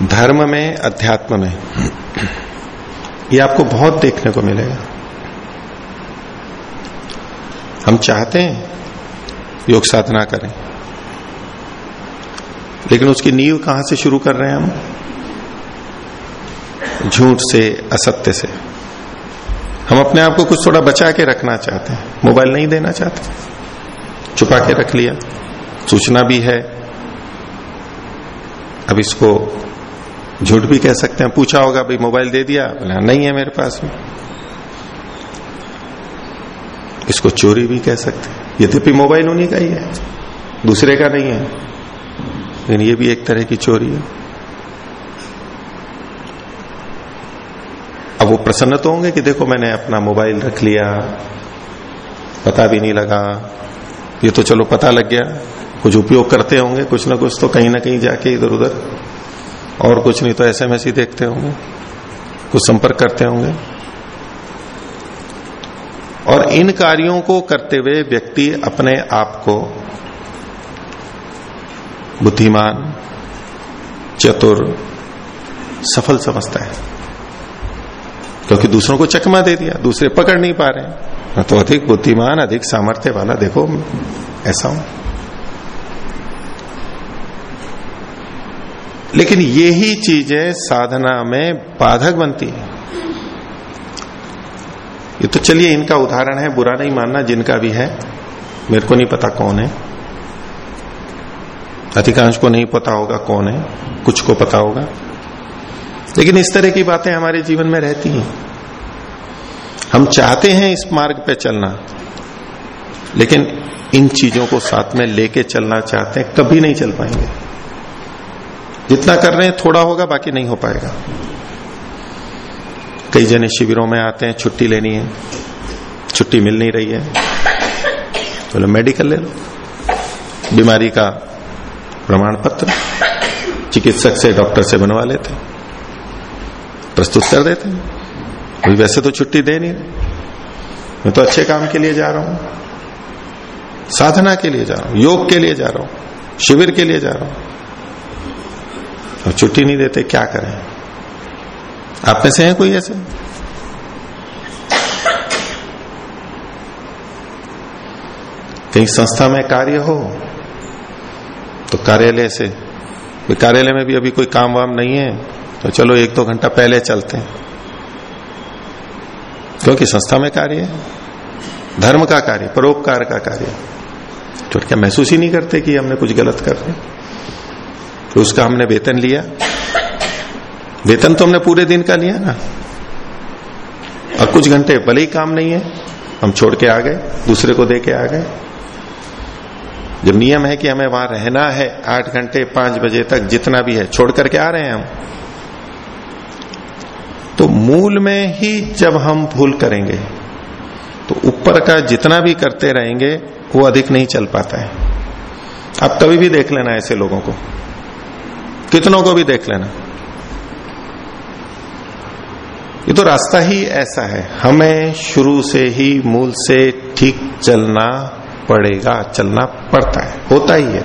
धर्म में, अध्यात्म में। ये आपको बहुत देखने को मिलेगा। हम चाहते हैं योग साधना करें। लेकिन उसकी नींव कहाँ से शुरू कर रहे हैं हम? झूठ से, असत्य से। हम अपने आप को कुछ थोड़ा बचा के रखना चाहते हैं। मोबाइल नहीं देना चाहते। छुपा के रख लिया। सूचना भी है। अब इसको झूठ भी कह सकते हैं, पूछा होगा, भाई, मोबाइल दे दिया? बोला, नहीं है मेरे पास में। इसको चोरी भी कह सकते हैं। यद्यपि मोबाइल उन्हीं का ही है, दूसरे का नहीं है। लेकिन ये भी एक तरह की चोरी है। अब वो प्रसन्न तो होंगे कि देखो, मैंने अपना मोबाइल रख लिया, पता भी नहीं लगा। ये तो चलो पता लग गया। कुछ उपयोग करते होंगे, कुछ ना कुछ तो कहीं ना कहीं जाके इधर उधर और कुछ नहीं तो ऐसे एसएमएस ही देखते होंगे। कुछ संपर्क करते होंगे। और इन कार्यों को करते हुए व्यक्ति अपने आप को बुद्धिमान, चतुर, सफल समझता है। क्योंकि दूसरों को चकमा दे दिया, दूसरे पकड़ नहीं पा रहे तो अधिक बुद्धिमान, अधिक सामर्थ्य वाला, देखो, ऐसा हूँ। लेकिन यही चीज़ें साधना में बाधक बनती है। ये तो चलिए इनका उदाहरण है, बुरा नहीं मानना जिनका भी है। मेरे को नहीं पता कौन है। अधिकांश को नहीं पता होगा कौन है, कुछ को पता होगा। लेकिन इस तरह की बातें हमारे जीवन में रहती हैं। हम चाहते हैं इस मार्ग पे चलना, लेकिन इन चीज़ों को साथ में लेके चलना चाहते हैं, कभी नहीं चल पाएँगे। जितना कर रहे हैं, थोड़ा होगा, बाकी नहीं हो पाएगा। कई जने शिविरों में आते हैं, छुट्टी लेनी है, छुट्टी मिल नहीं रही है। बोलो तो मेडिकल ले लो। बीमारी का प्रमाण पत्र चिकित्सक से डॉक्टर से बनवा लेते प्रस्तुत कर देते हैं। वैसे तो छुट्टी दे नहीं मैं तो अच्छे काम के लिए जा रहा हूँ, साधना के लिए जा रहा हूँ, योग के लिए जा रहा हूँ, शिविर के लिए जा रहा हूँ। और छुट्टी नहीं देते, क्या करें? आप में से है कोई ऐसे? कहीं संस्था में कार्य हो तो कार्यालय से। कार्यालय में भी अभी कोई काम वाम नहीं है तो चलो एक दो घंटा पहले चलते हैं। क्योंकि संस्था में कार्य है, धर्म का कार्य, परोपकार का कार्य। तो क्या महसूस ही नहीं करते कि हमने कुछ गलत कर रहे तो उसका हमने वेतन लिया। वेतन तो हमने पूरे दिन का लिया ना। और कुछ घंटे भले ही काम नहीं है, हम छोड़ के आ गए, दूसरे को दे के आ गए। जब नियम है कि हमें वहाँ रहना है, आठ घंटे पाँच बजे तक जितना भी है, छोड़ करके आ रहे हैं हम। तो मूल में ही जब हम भूल करेंगे तो ऊपर का जितना भी करते रहेंगे, वो अधिक नहीं चल पाता है। आप कभी भी देख लेना ऐसे लोगों को। कितनों को भी देख लेना। ये तो रास्ता ही ऐसा है। हमें शुरू से ही मूल से ठीक चलना पड़ेगा, चलना पड़ता है, होता ही है।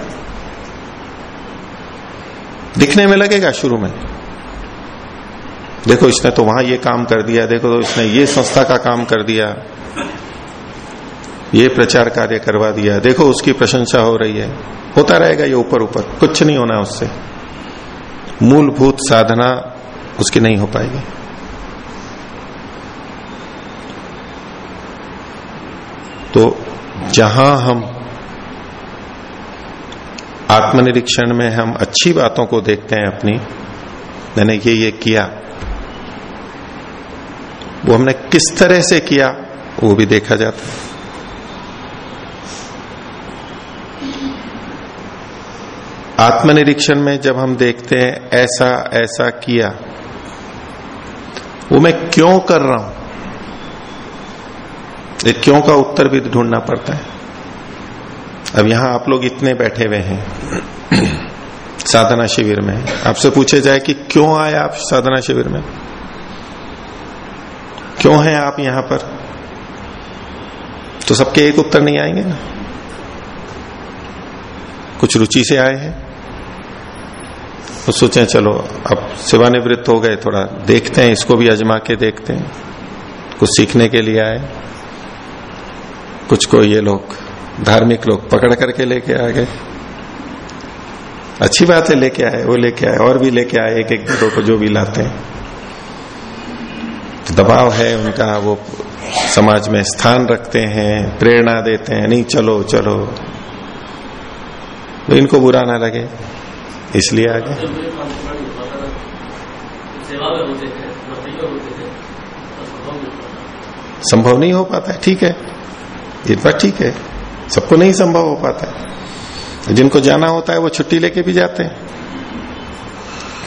दिखने में लगेगा शुरू में। देखो, इसने तो वहाँ ये काम कर दिया, देखो तो इसने ये संस्था का काम कर दिया, ये प्रचार कार्य करवा दिया, देखो उसकी प्रशंसा हो रही है। होता रहेगा ये ऊपर ऊपर कुछ नहीं होना उससे। मूलभूत साधना उसकी नहीं हो पाएगी। तो जहाँ हम आत्मनिरीक्षण में हम अच्छी बातों को देखते हैं अपनी, मैंने ये ये किया, वो हमने किस तरह से किया, वो भी देखा जाता है। आत्मनिरीक्षण में जब हम देखते हैं, ऐसा ऐसा किया, वो मैं क्यों कर रहा हूँ? ये क्यों का उत्तर भी ढूंढना पड़ता है। अब यहाँ आप लोग इतने बैठे हुए हैं, साधना शिविर में। आपसे पूछे जाए कि क्यों आए आप साधना शिविर में? क्यों हैं आप यहाँ पर? तो सबके एक उत्तर नहीं आएँगे ना। कुछ रुचि से आए हैं। तो सोचे चलो, अब सेवानिवृत्त हो गए, थोड़ा देखते हैं, इसको भी अजमा के देखते हैं। कुछ सीखने के लिए आए। कुछ को ये लोग, धार्मिक लोग पकड़ करके लेके आ गए। अच्छी बात है, लेके आए, वो लेके आए, और भी लेके आए एक एक दो को जो भी लाते हैं। तो दबाव है उनका, वो समाज में स्थान रखते हैं, प्रेरणा देते हैं, नहीं, चलो चलो। तो इनको बुरा ना लगे। इसलिए आगे। संभव नहीं हो पाता है, ठीक है। ये बात ठीक है, सबको नहीं संभव हो पाता है। जिनको जाना होता है, वो छुट्टी लेके भी जाते हैं।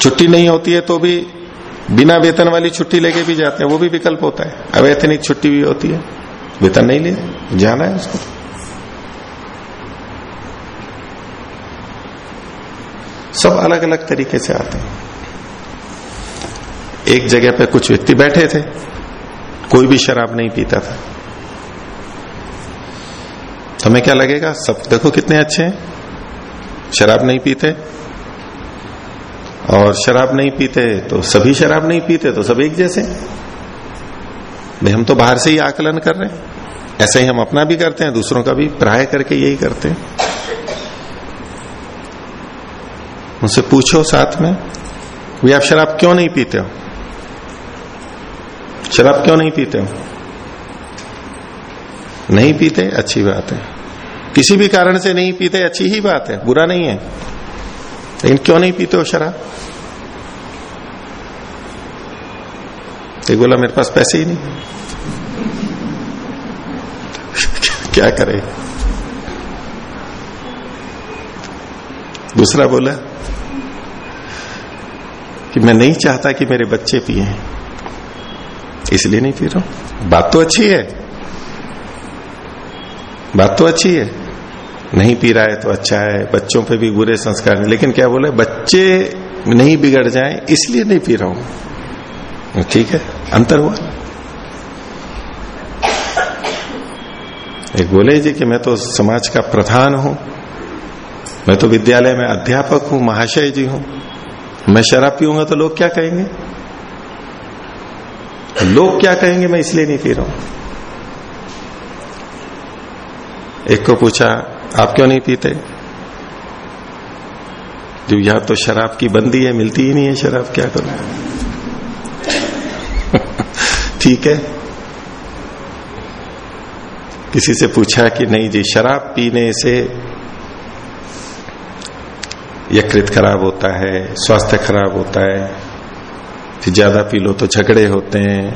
छुट्टी नहीं होती है तो भी बिना वेतन वाली छुट्टी लेके भी जाते हैं, वो भी विकल्प होता है। अवैतनिक छुट्टी भी होती है। वेतन नहीं लिया जाना है उसको। सब अलग अलग तरीके से आते हैं। एक जगह पे कुछ व्यक्ति बैठे थे, कोई भी शराब नहीं पीता था। हमें क्या लगेगा, सब देखो कितने अच्छे हैं, शराब नहीं पीते। और शराब नहीं पीते तो सभी शराब नहीं पीते तो सब एक जैसे। भाई, हम तो बाहर से ही आकलन कर रहे हैं। ऐसे ही हम अपना भी करते हैं, दूसरों का भी प्राय करके यही करते हैं। उनसे पूछो साथ में भी आप शराब क्यों नहीं पीते हो? शराब क्यों नहीं पीते हो? नहीं पीते? अच्छी बात है। किसी भी कारण से नहीं पीते, अच्छी ही बात है, बुरा नहीं है। लेकिन क्यों नहीं पीते हो शराब? एक बोला, मेरे पास पैसे ही नहीं। क्या करे? दूसरा बोला कि मैं नहीं चाहता कि मेरे बच्चे पिए। इसलिए नहीं पी रहा हूँ। बात तो अच्छी है। बात तो अच्छी है। नहीं पी रहा है तो अच्छा है। बच्चों पे भी बुरे संस्कार नहीं लेकिन क्या बोले? बच्चे नहीं बिगड़ जाए, इसलिए नहीं पी रहा हूँ। ठीक है? अंतर हुआ? एक बोले जी कि मैं तो समाज का प्रधान हूँ। मैं तो विद्यालय में अध्यापक हूँ, महाशय जी हूँ। मैं शराब पीऊँगा तो लोग क्या कहेंगे? लोग क्या कहेंगे मैं इसलिए नहीं पी रहा हूँ। एक को पूछा, आप क्यों नहीं पीते? जो यहाँ तो शराब की बंदी है, मिलती ही नहीं है शराब, क्या करूँ? ठीक है। किसी से पूछा कि नहीं जी, शराब पीने से यकृत खराब होता है, स्वास्थ्य खराब होता है, फिर ज़्यादा पी लो तो झगड़े होते हैं,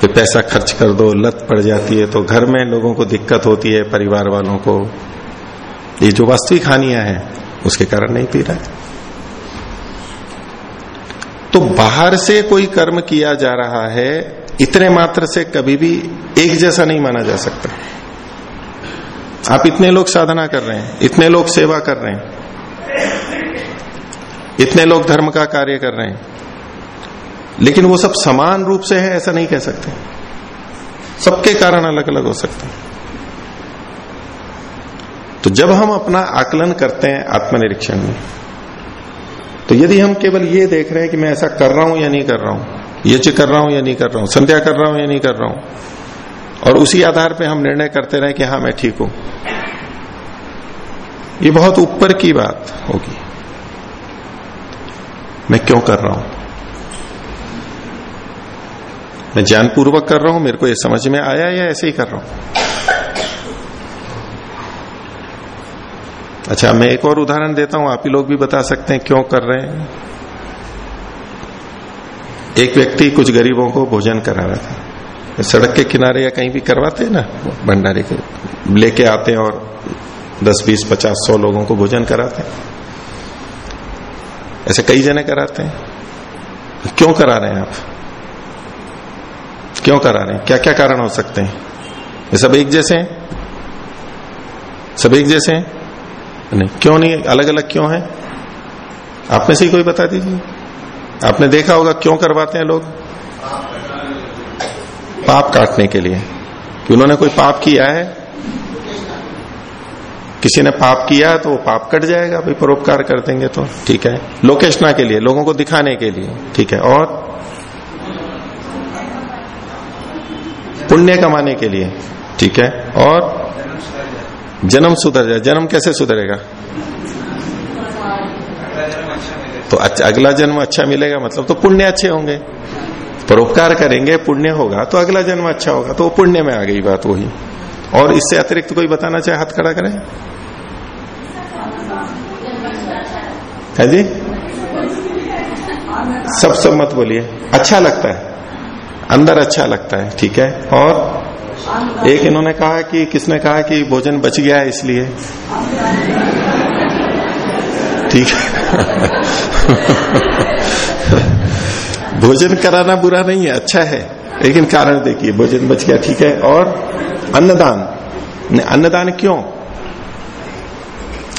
फिर पैसा खर्च कर दो, लत पड़ जाती है तो घर में लोगों को दिक्कत होती है, परिवार वालों को। ये जो वास्तविक हानियाँ हैं, उसके कारण नहीं पी रहा है। तो बाहर से कोई कर्म किया जा रहा है, इतने मात्र से कभी भी एक जैसा नहीं माना जा सकता। आप इतने लोग साधना कर रहे हैं, इतने लोग सेवा कर रहे हैं इतने लोग धर्म का कार्य कर रहे हैं। लेकिन वो सब समान रूप से है, ऐसा नहीं कह सकते। सबके कारण अलग अलग हो सकते हैं। तो जब हम अपना आकलन करते हैं आत्मनिरीक्षण में तो यदि हम केवल ये देख रहे हैं कि मैं ऐसा कर रहा हूँ या नहीं कर रहा हूँ यज कर रहा हूँ या नहीं कर रहा हूँ, संध्या कर रहा हूँ या नहीं कर रहा हूँ, और उसी आधार पर हम निर्णय करते रहे कि हाँ मैं ठीक हूँ। ये बहुत ऊपर की बात होगी। मैं क्यों कर रहा हूँ? मैं ज्ञानपूर्वक कर रहा हूँ, मेरे को ये समझ में आया या ऐसे ही कर रहा हूँ? अच्छा मैं एक और उदाहरण देता हूँ, आप ही लोग भी बता सकते हैं क्यों कर रहे हैं। एक व्यक्ति कुछ गरीबों को भोजन करा रहा था। सड़क के किनारे या कहीं भी करवाते हैं ना, भंडारे के, लेके आते हैं और दस, बीस, पचास, सौ लोगों को भोजन कराते हैं। ऐसे कई जने कराते हैं। क्यों करा रहे हैं आप? क्यों करा रहे हैं? क्या क्या कारण हो सकते हैं? ये सब एक जैसे हैं? सब एक जैसे हैं? नहीं, क्यों नहीं? अलग अलग क्यों है? आप में से ही कोई बता दीजिए। आपने देखा होगा क्यों करवाते हैं लोग? पाप काटने के लिए। कि उन्होंने कोई पाप किया है? किसी ने पाप किया तो वो पाप कट जाएगा, भाई परोपकार कर देंगे तो। ठीक है? लोकेशना के लिए, लोगों को दिखाने के लिए। ठीक है? और? पुण्य कमाने के लिए। ठीक है? और? जन्म सुधर जाए। जन्म कैसे सुधरेगा? तो अच्छा अगला जन्म अच्छा मिलेगा मतलब तो पुण्य अच्छे होंगे। परोपकार करेंगे, पुण्य होगा तो अगला जन्म अच्छा होगा तो पुण्य में आ गई बात वही। और इससे अतिरिक्त कोई बताना चाहे, हाथ खड़ा करें। है जी? सब सब मत बोलिए। अच्छा लगता है। अंदर अच्छा लगता है, ठीक है? और एक इन्होंने कहा कि, किसने कहा कि भोजन बच गया है इसलिए? ठीक है। भोजन कराना बुरा नहीं है अच्छा है। लेकिन कारण देखिए, भोजन बच गया, ठीक है? और अन्नदान। अन्नदान क्यों?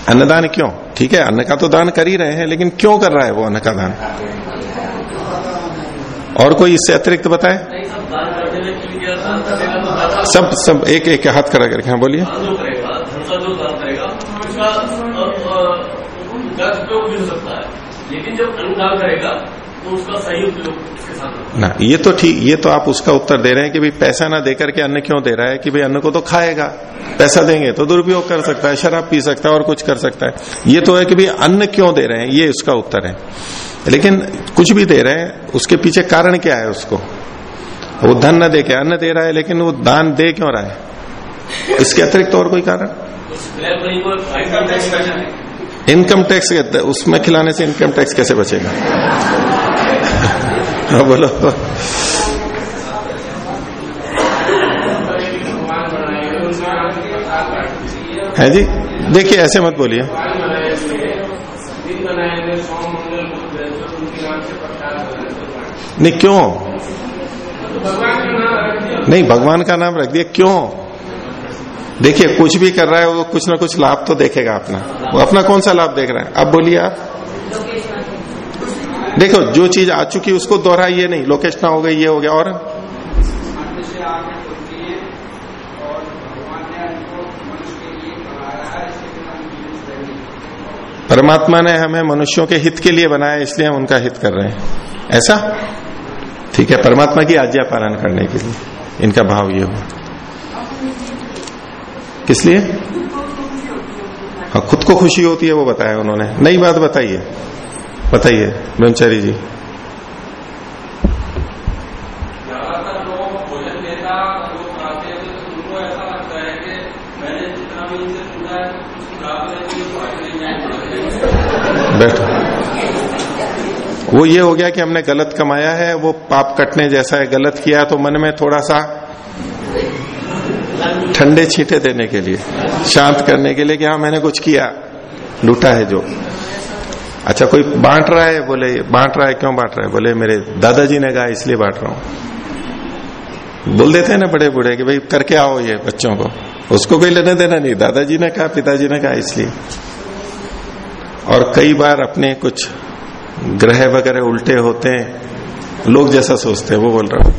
अन्नदान क्यों? ठीक है, अन्न का तो दान कर ही रहे हैं, लेकिन क्यों कर रहा है वो अन्न का दान? और कोई इससे अतिरिक्त बताए? सब सब, एक एक हाथ खड़ा करके हाँ बोलिए। लेकिन जब अनुदान करेगा तो उसका सही उपयोग इसके साथ ना ये तो ठीक ये तो आप उसका उत्तर दे रहे हैं कि भाई पैसा ना देकर के अन्न क्यों दे रहा है कि भाई अन्न को तो खाएगा। पैसा देंगे तो दुरुपयोग कर सकता है शराब पी सकता है और कुछ कर सकता है। ये तो है कि भाई अन्न क्यों दे रहे हैं ये उसका उत्तर है। लेकिन कुछ भी दे रहे हैं उसके पीछे कारण क्या है उसको? वो धन न दे के अन्न दे रहा है लेकिन वो दान दे क्यों रहा है? इसके अतिरिक्त और कोई कारण? इनकम टैक्स उसमें खिलाने से इनकम टैक्स कैसे बचेगा? हाँ बोलो। है जी? देखिए, ऐसे मत बोलिए। नहीं, क्यों? नहीं, भगवान का नाम रख दिया। क्यों? देखिए, कुछ भी कर रहा है, वो कुछ ना कुछ लाभ तो देखेगा अपना। वो अपना कौन सा लाभ देख रहा है? अब बोलिए आप। देखो, जो चीज़ आ चुकी उसको दोहराइए नहीं लोकेशना हो गई, ये हो गया, और? परमात्मा ने हमें मनुष्यों के हित के लिए बनाया, इसलिए हम उनका हित कर रहे हैं। ऐसा? ठीक है, परमात्मा की आज्ञा पालन करने के लिए। इनका भाव ये हो। किस लिए? हाँ खुद को खुशी होती है, वो बताया उन्होंने। नई बात बताइए। बताइए ब्रह्मचारी जी। बैठो। वो ये हो गया कि हमने गलत कमाया है वो पाप कटने जैसा है गलत किया तो मन में थोड़ा सा ठंडे छींटे देने के लिए शांत करने के लिए कि हाँ मैंने कुछ किया लूटा है जो। अच्छा कोई बांट रहा है? बोले, बांट रहा है, क्यों बांट रहा है? बोले, मेरे दादाजी ने कहा, इसलिए बांट रहा हूँ। बोल देते हैं ना बड़े बूढ़े कि, भाई, करके आओ ये बच्चों को। उसको कोई लेने देना नहीं। दादाजी ने कहा, पिताजी ने कहा, इसलिए। और कई बार अपने कुछ ग्रह वगैरह उल्टे होते हैं, लोग जैसा सोचते हैं, वो बोल रहा हूँ।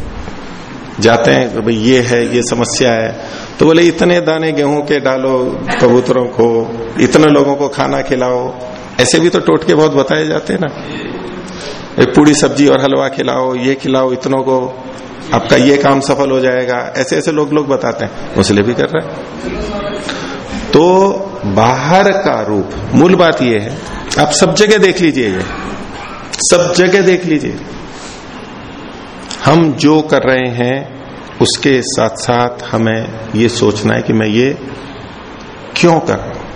जाते हैं भाई, ये है, ये समस्या है। तो बोले, इतने दाने गेहूँ के डालो, कबूतरों को, इतने लोगों को खाना खिलाओ। ऐसे भी तो टोटके बहुत बताए जाते हैं ना। पूरी सब्ज़ी और हलवा खिलाओ, ये खिलाओ, इतनों को आपका ये काम सफल हो जाएगा। ऐसे ऐसे लोग लोग बताते हैं। मुस्लिम भी कर रहे हैं। तो बाहर का रूप, मूल बात यह है, आप सब जगह देख लीजिए ये। सब जगह देख लीजिए। हम जो कर रहे हैं, उसके साथ साथ हमें ये सोचना है कि मैं ये क्यों कर रहा हूँ?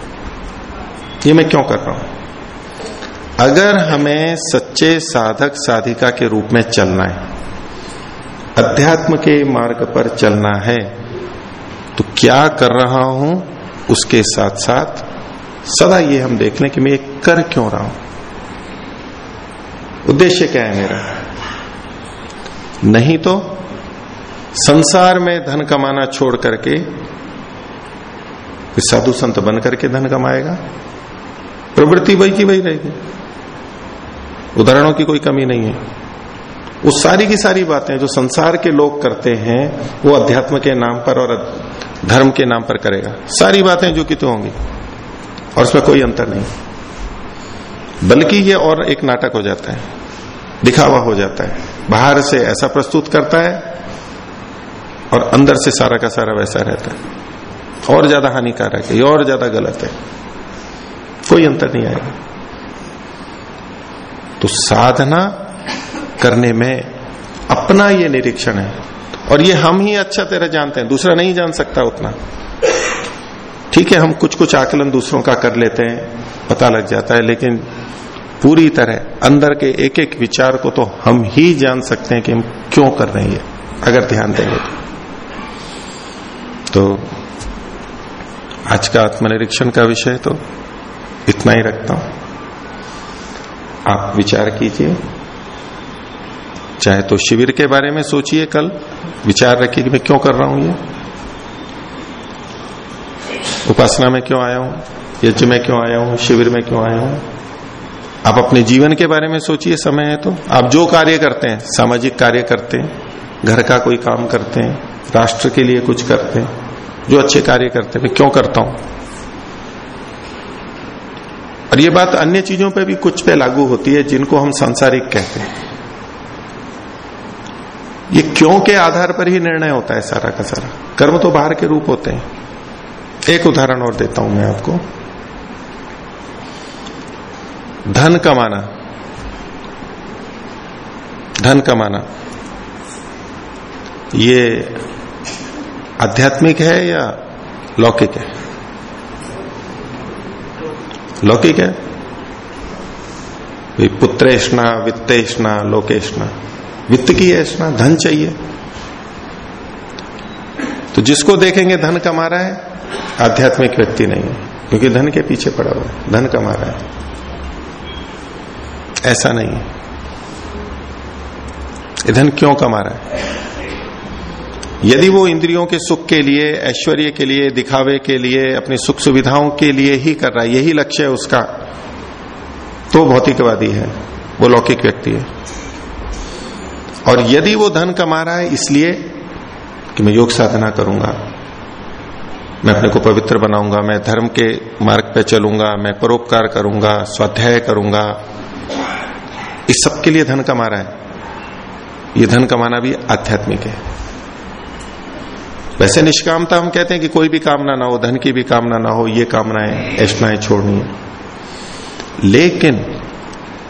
ये मैं क्यों कर रहा हूँ? अगर हमें सच्चे साधक साधिका के रूप में चलना है, अध्यात्म के मार्ग पर चलना है तो क्या कर रहा हूँ? उसके साथ साथ सदा ये हम देख लें कि मैं ये कर क्यों रहा हूँ? उद्देश्य क्या है मेरा? नहीं तो संसार में धन कमाना छोड़ करके साधु संत बन करके धन कमाएगा? प्रवृत्ति वही की वही रहेगी। उदाहरणों की कोई कमी नहीं है। वो सारी की सारी बातें जो संसार के लोग करते हैं, वो अध्यात्म के नाम पर और धर्म के नाम पर करेगा। सारी बातें जो कि तो होंगी, और उसमें कोई अंतर नहीं। बल्कि ये और एक नाटक हो जाता है, दिखावा हो जाता है। बाहर से ऐसा प्रस्तुत करता है, और अंदर से सारा का सारा वैसा रहता है। और ज़्यादा हानिकारक है और ज़्यादा गलत है। कोई अंतर नहीं आएगा। तो साधना करने में अपना ये निरीक्षण है। और ये हम ही अच्छा तरह जानते हैं, दूसरा नहीं जान सकता उतना। ठीक है, हम कुछ कुछ आकलन दूसरों का कर लेते हैं, पता लग जाता है, लेकिन पूरी तरह अंदर के एक एक विचार को तो हम ही जान सकते हैं कि हम क्यों कर रहे हैं अगर ध्यान देंगे तो। तो आज का आत्मनिरीक्षण का विषय तो इतना ही रखता हूँ। आप विचार कीजिए। चाहे तो शिविर के बारे में सोचिए कल, विचार रखिए कि मैं क्यों कर रहा हूँ ये। उपासना में क्यों आया हूँ, यज्ञ में क्यों आया हूँ, शिविर में क्यों आया हूँ। आप अपने जीवन के बारे में सोचिए, समय है तो। आप जो कार्य करते हैं, सामाजिक कार्य करते हैं, घर का कोई काम करते हैं, राष्ट्र के लिए कुछ करते हैं, जो अच्छे कार्य करते हैं, मैं क्यों करता हूँ? और ये बात अन्य चीज़ों पे भी कुछ पे लागू होती है जिनको हम सांसारिक कहते हैं। ये क्यों के आधार पर ही निर्णय होता है सारा का सारा? कर्म तो बाहर के रूप होते हैं। एक उदाहरण और देता हूँ मैं आपको। धन कमाना। धन कमाना। ये आध्यात्मिक है या लौकिक है? लौकिक है? पुत्रेष्णा, वित्तेष्णा, लोकेष्णा। वित्त की ऐसा धन चाहिए। तो जिसको देखेंगे धन कमा रहा है, आध्यात्मिक व्यक्ति नहीं है, क्योंकि धन के पीछे पड़ा हुआ है, धन कमा रहा है। ऐसा नहीं है। धन क्यों कमा रहा है? यदि वो इंद्रियों के सुख के लिए, ऐश्वर्य के लिए, दिखावे के लिए, अपनी सुख सुविधाओं के लिए ही कर रहा है, यही लक्ष्य है उसका तो भौतिकवादी है, वो लौकिक व्यक्ति है। और यदि वो धन कमा रहा है इसलिए कि मैं योग साधना करूँगा, मैं अपने को पवित्र बनाऊँगा, मैं धर्म के मार्ग पे चलूँगा, मैं परोपकार करूँगा, स्वाध्याय करूँगा, इस सब के लिए धन कमा रहा है। ये धन कमाना भी आध्यात्मिक है। वैसे निष्कामता हम कहते हैं कि कोई भी कामना ना हो, धन की भी कामना ना हो, ये कामनाएँ ऐष्णाएँ छोड़नी है। लेकिन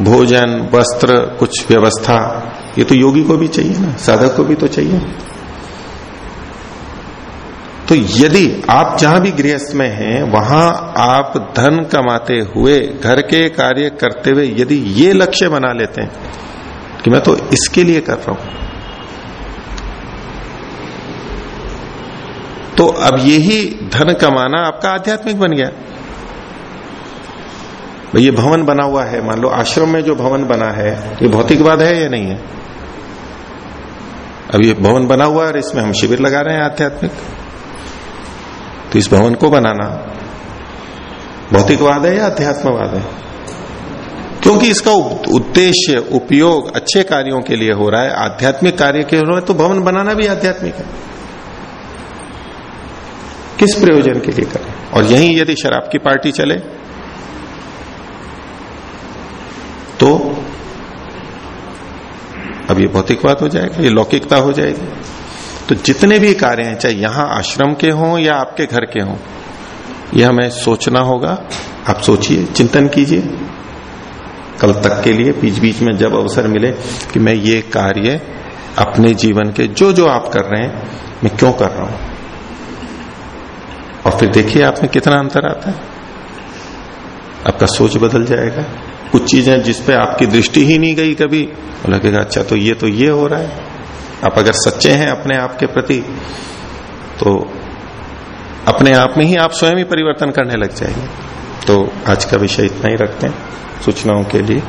भोजन, वस्त्र, कुछ व्यवस्था, ये तो योगी को भी चाहिए ना, साधक को भी तो चाहिए। तो यदि आप जहाँ भी गृहस्थ में हैं, वहाँ आप धन कमाते हुए, घर के कार्य करते हुए यदि ये लक्ष्य बना लेते हैं, कि मैं तो इसके लिए कर रहा हूँ तो अब यही धन कमाना आपका आध्यात्मिक बन गया। ये भवन बना हुआ है, मान लो आश्रम में जो भवन बना है, ये भौतिकवाद है या नहीं है? अब ये भवन बना हुआ है और इसमें हम शिविर लगा रहे हैं आध्यात्मिक। तो इस भवन को बनाना, भौतिकवाद है या अध्यात्मवाद है? क्योंकि इसका उद्देश्य, उपयोग अच्छे कार्यों के लिए हो रहा है, आध्यात्मिक कार्य के हो रहा है तो भवन बनाना भी आध्यात्मिक है। किस प्रयोजन के लिए करें? और यही यदि शराब की पार्टी चले तो अब ये भौतिकवाद हो जाएगा, ये लौकिकता हो जाएगी। तो जितने भी कार्य हैं, चाहे यहाँ आश्रम के हों या आपके घर के हों, ये हमें सोचना होगा। आप सोचिए, चिंतन कीजिए। कल तक के लिए बीच बीच में जब अवसर मिले कि मैं ये कार्य अपने जीवन के जो जो आप कर रहे हैं, मैं क्यों कर रहा हूँ? और फिर देखिए आप में कितना अंतर आता है। आपका सोच बदल जाएगा। कुछ चीज़ें जिसपे आपकी दृष्टि ही नहीं गई कभी तो लगेगा अच्छा तो ये तो ये हो रहा है। आप अगर सच्चे हैं अपने आप के प्रति तो अपने आप में ही आप स्वयं ही परिवर्तन करने लग जाएँगे। तो आज का विषय इतना ही रखते हैं। सूचनाओं के लिए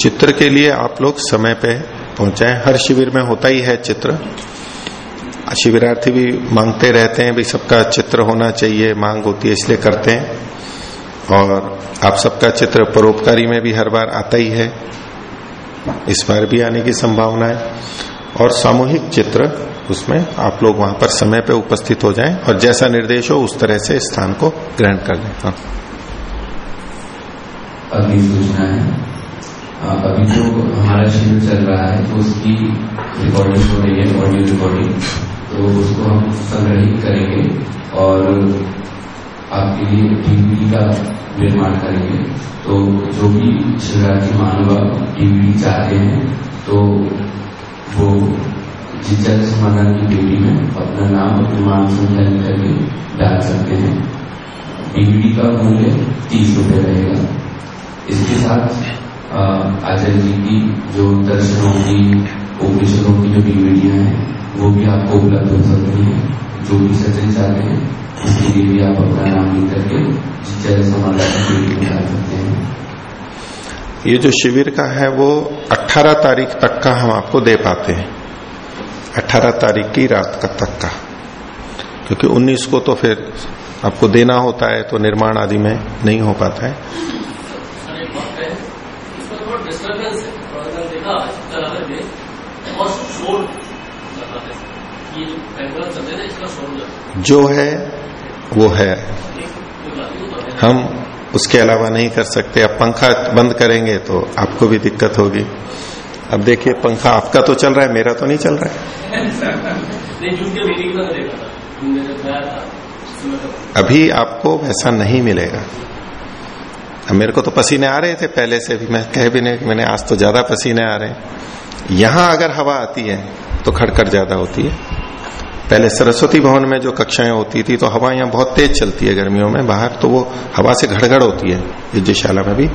चित्र के लिए आप लोग समय पे पहुँचे हर शिविर में होता ही है चित्र। शिविरार्थी भी मांगते रहते हैं, भी सबका चित्र होना चाहिए, मांग होती है, इसलिए करते हैं। और आप सबका चित्र परोपकारी में भी हर बार आता ही है। इस बार भी आने की संभावना है। और सामूहिक चित्र उसमें आप लोग वहाँ पर समय पे उपस्थित हो जाएँ और जैसा निर्देश हो उस तरह से स्थान को ग्रहण कर लें। हाँ। अगली सूचना है। अभी जो हमारा शिविर चल रहा है तो उसकी रिकॉर्डिंग हो रही है ऑडियो रिकॉर्डिंग तो उसको हम संग्रहित करेंगे और आपके लिए डीवीडी का निर्माण करेंगे। तो जो भी शिवरात्रि महानुभाव डीवीडी चाहते हैं तो वो जिज्जल समाधान की ड्यूटी में अपना नाम और प्रमाण संचालित करके डाल सकते हैं। डीवीडी का मूल्य तीस रुपए रहेगा। इसके साथ आचार्य जी की जो दर्शनों की, उपनिषदों की जो डीवीडियाँ हैं, वो भी आपको उपलब्ध हो सकती है, जो भी सचिन चाहते हैं। उसके लिए भी आप अपना नाम लिख करके चल समाधान सकते हैं ये जो शिविर का है, वो 18 तारीख तक का हम आपको दे पाते हैं। 18 तारीख की रात का तक का। क्योंकि 19 को तो फिर आपको देना होता है तो निर्माण आदि में नहीं हो पाता है। जो है वो है। हम उसके अलावा नहीं कर सकते। अब पंखा बंद करेंगे तो आपको भी दिक्कत होगी। अब देखिए पंखा आपका तो चल रहा है मेरा तो नहीं चल रहा है। अभी आपको वैसा नहीं मिलेगा। अब मेरे को तो पसीने आ रहे थे पहले से भी। मैं कह भी नहीं मैंने आज तो ज़्यादा पसीने आ रहे हैं। यहाँ अगर हवा आती है तो खड़खड़ ज़्यादा होती है। पहले सरस्वती भवन में जो कक्षाएँ होती थी तो हवा यहाँ बहुत तेज चलती है गर्मियों में बाहर तो वो हवा से घड़घड़ होती है यज्ञशाला में भी।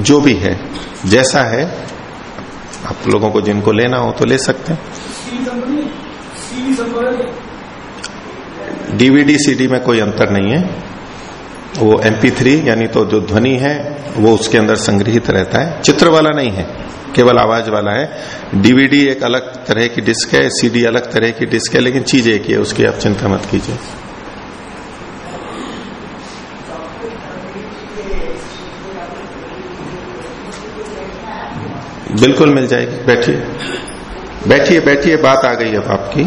जो भी है जैसा है आप लोगों को जिनको लेना हो तो ले सकते हैं? डीवीडी सीडी में कोई अंतर नहीं है। वो एमपी थ्री यानी तो जो ध्वनि है, वो उसके अंदर संग्रहित रहता है। चित्र वाला नहीं है, केवल आवाज़ वाला है डीवीडी एक अलग तरह की डिस्क है सीडी अलग तरह की डिस्क है, लेकिन चीज़ एक ही है, उसकी आप चिंता मत कीजिए। बिल्कुल मिल जाएगी। बैठिए। बैठिए बैठिए, बात आ गई अब आपकी।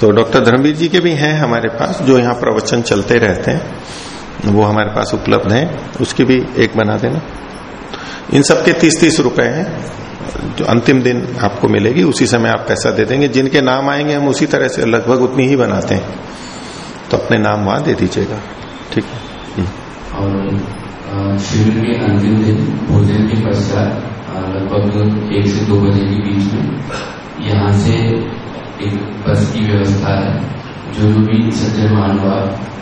तो डॉक्टर धर्मवीर जी के भी हैं हमारे पास, जो यहाँ प्रवचन चलते रहते हैं। वो हमारे पास उपलब्ध हैं, उसकी भी एक बना देना। इन सबके तीस तीस रुपए हैं, जो अंतिम दिन आपको मिलेगी, उसी समय आप पैसा दे देंगे। जिनके नाम आएँगे, हम उसी तरह से लगभग उतनी ही बनाते हैं। तो अपने नाम वहाँ दे दीजिएगा। ठीक है? और शिविर के अंतिम दिन, भोजन के पश्चात लगभग एक से दो बजे के बीच में, यहाँ से एक बस की व्यवस्था है। जो भी सज्जन मानव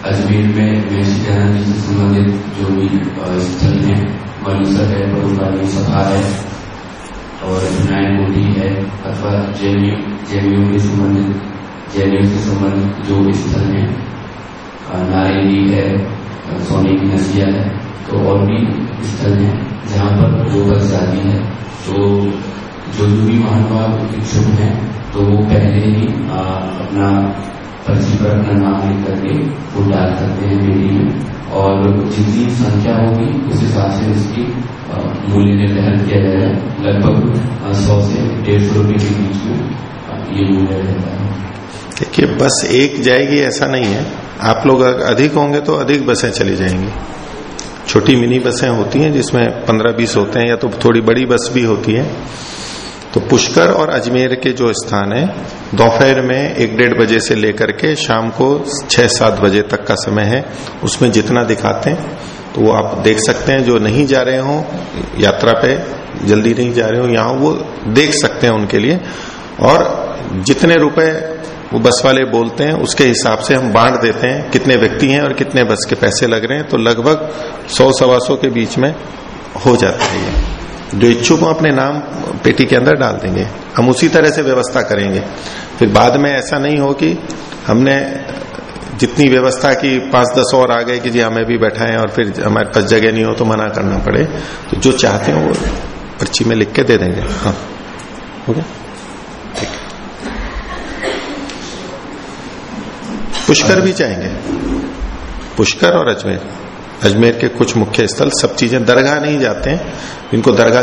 अजमेर में मेषिकानंद जी से संबंधित जो भी स्थल है मनुसर है परोपकारी सभा है और नारायण मोदी है अथवा जैनियों जैनियों के संबंधित जैनियों से संबंधित जो भी स्थल है नारायणी है सोने की नसिया है तो और भी स्थल है जहाँ पर जो बस जाती है तो जो जो भी महानुभाव इच्छुक है तो वो पहले ही आ, अपना पर्ची पर अपना नाम लिख करके वो डाल सकते हैं मेरी। में और जितनी संख्या होगी, उस हिसाब से उसकी मूल्य निर्धारण किया जाएगा। लगभग सौ से डेढ़ सौ रुपये के बीच में ये मूल्य रहता है। देखिए, बस एक जाएगी, ऐसा नहीं है। आप लोग अधिक होंगे तो अधिक बसें चली जाएँगी। छोटी मिनी बसें होती हैं जिसमें पंद्रह बीस होते हैं या तो थोड़ी बड़ी बस भी होती है। तो पुष्कर और अजमेर के जो स्थान है, दोपहर में एक डेढ़ बजे से लेकर के शाम को छह सात बजे तक का समय है, उसमें जितना दिखाते हैं तो वो आप देख सकते हैं, जो नहीं जा रहे हो, यात्रा पे जल्दी नहीं जा रहे हो यहाँ वो देख सकते हैं उनके लिए। और जितने रुपए वो बस वाले बोलते हैं, उसके हिसाब से हम बांट देते हैं, कितने व्यक्ति हैं और कितने बस के पैसे लग रहे हैं तो लगभग सौ सवा सौ के बीच में हो जाता है ये। जो इच्छुक हो अपने नाम पेटी के अंदर डाल देंगे। हम उसी तरह से व्यवस्था करेंगे। फिर बाद में ऐसा नहीं हो कि हमने जितनी व्यवस्था की पाँच दस और आ गए कि जी हमें भी बैठाएँ और फिर हमारे पास जगह नहीं हो तो मना करना पड़े। तो जो चाहते हो वो पर्ची में लिख के दे देंगे। हाँ। हो गया? ठीक। पुष्कर भी चाहेंगे। पुष्कर और अजमेर। अजमेर के कुछ मुख्य स्थल सब चीज़ें दरगाह नहीं जाते हैं। इनको दरगाह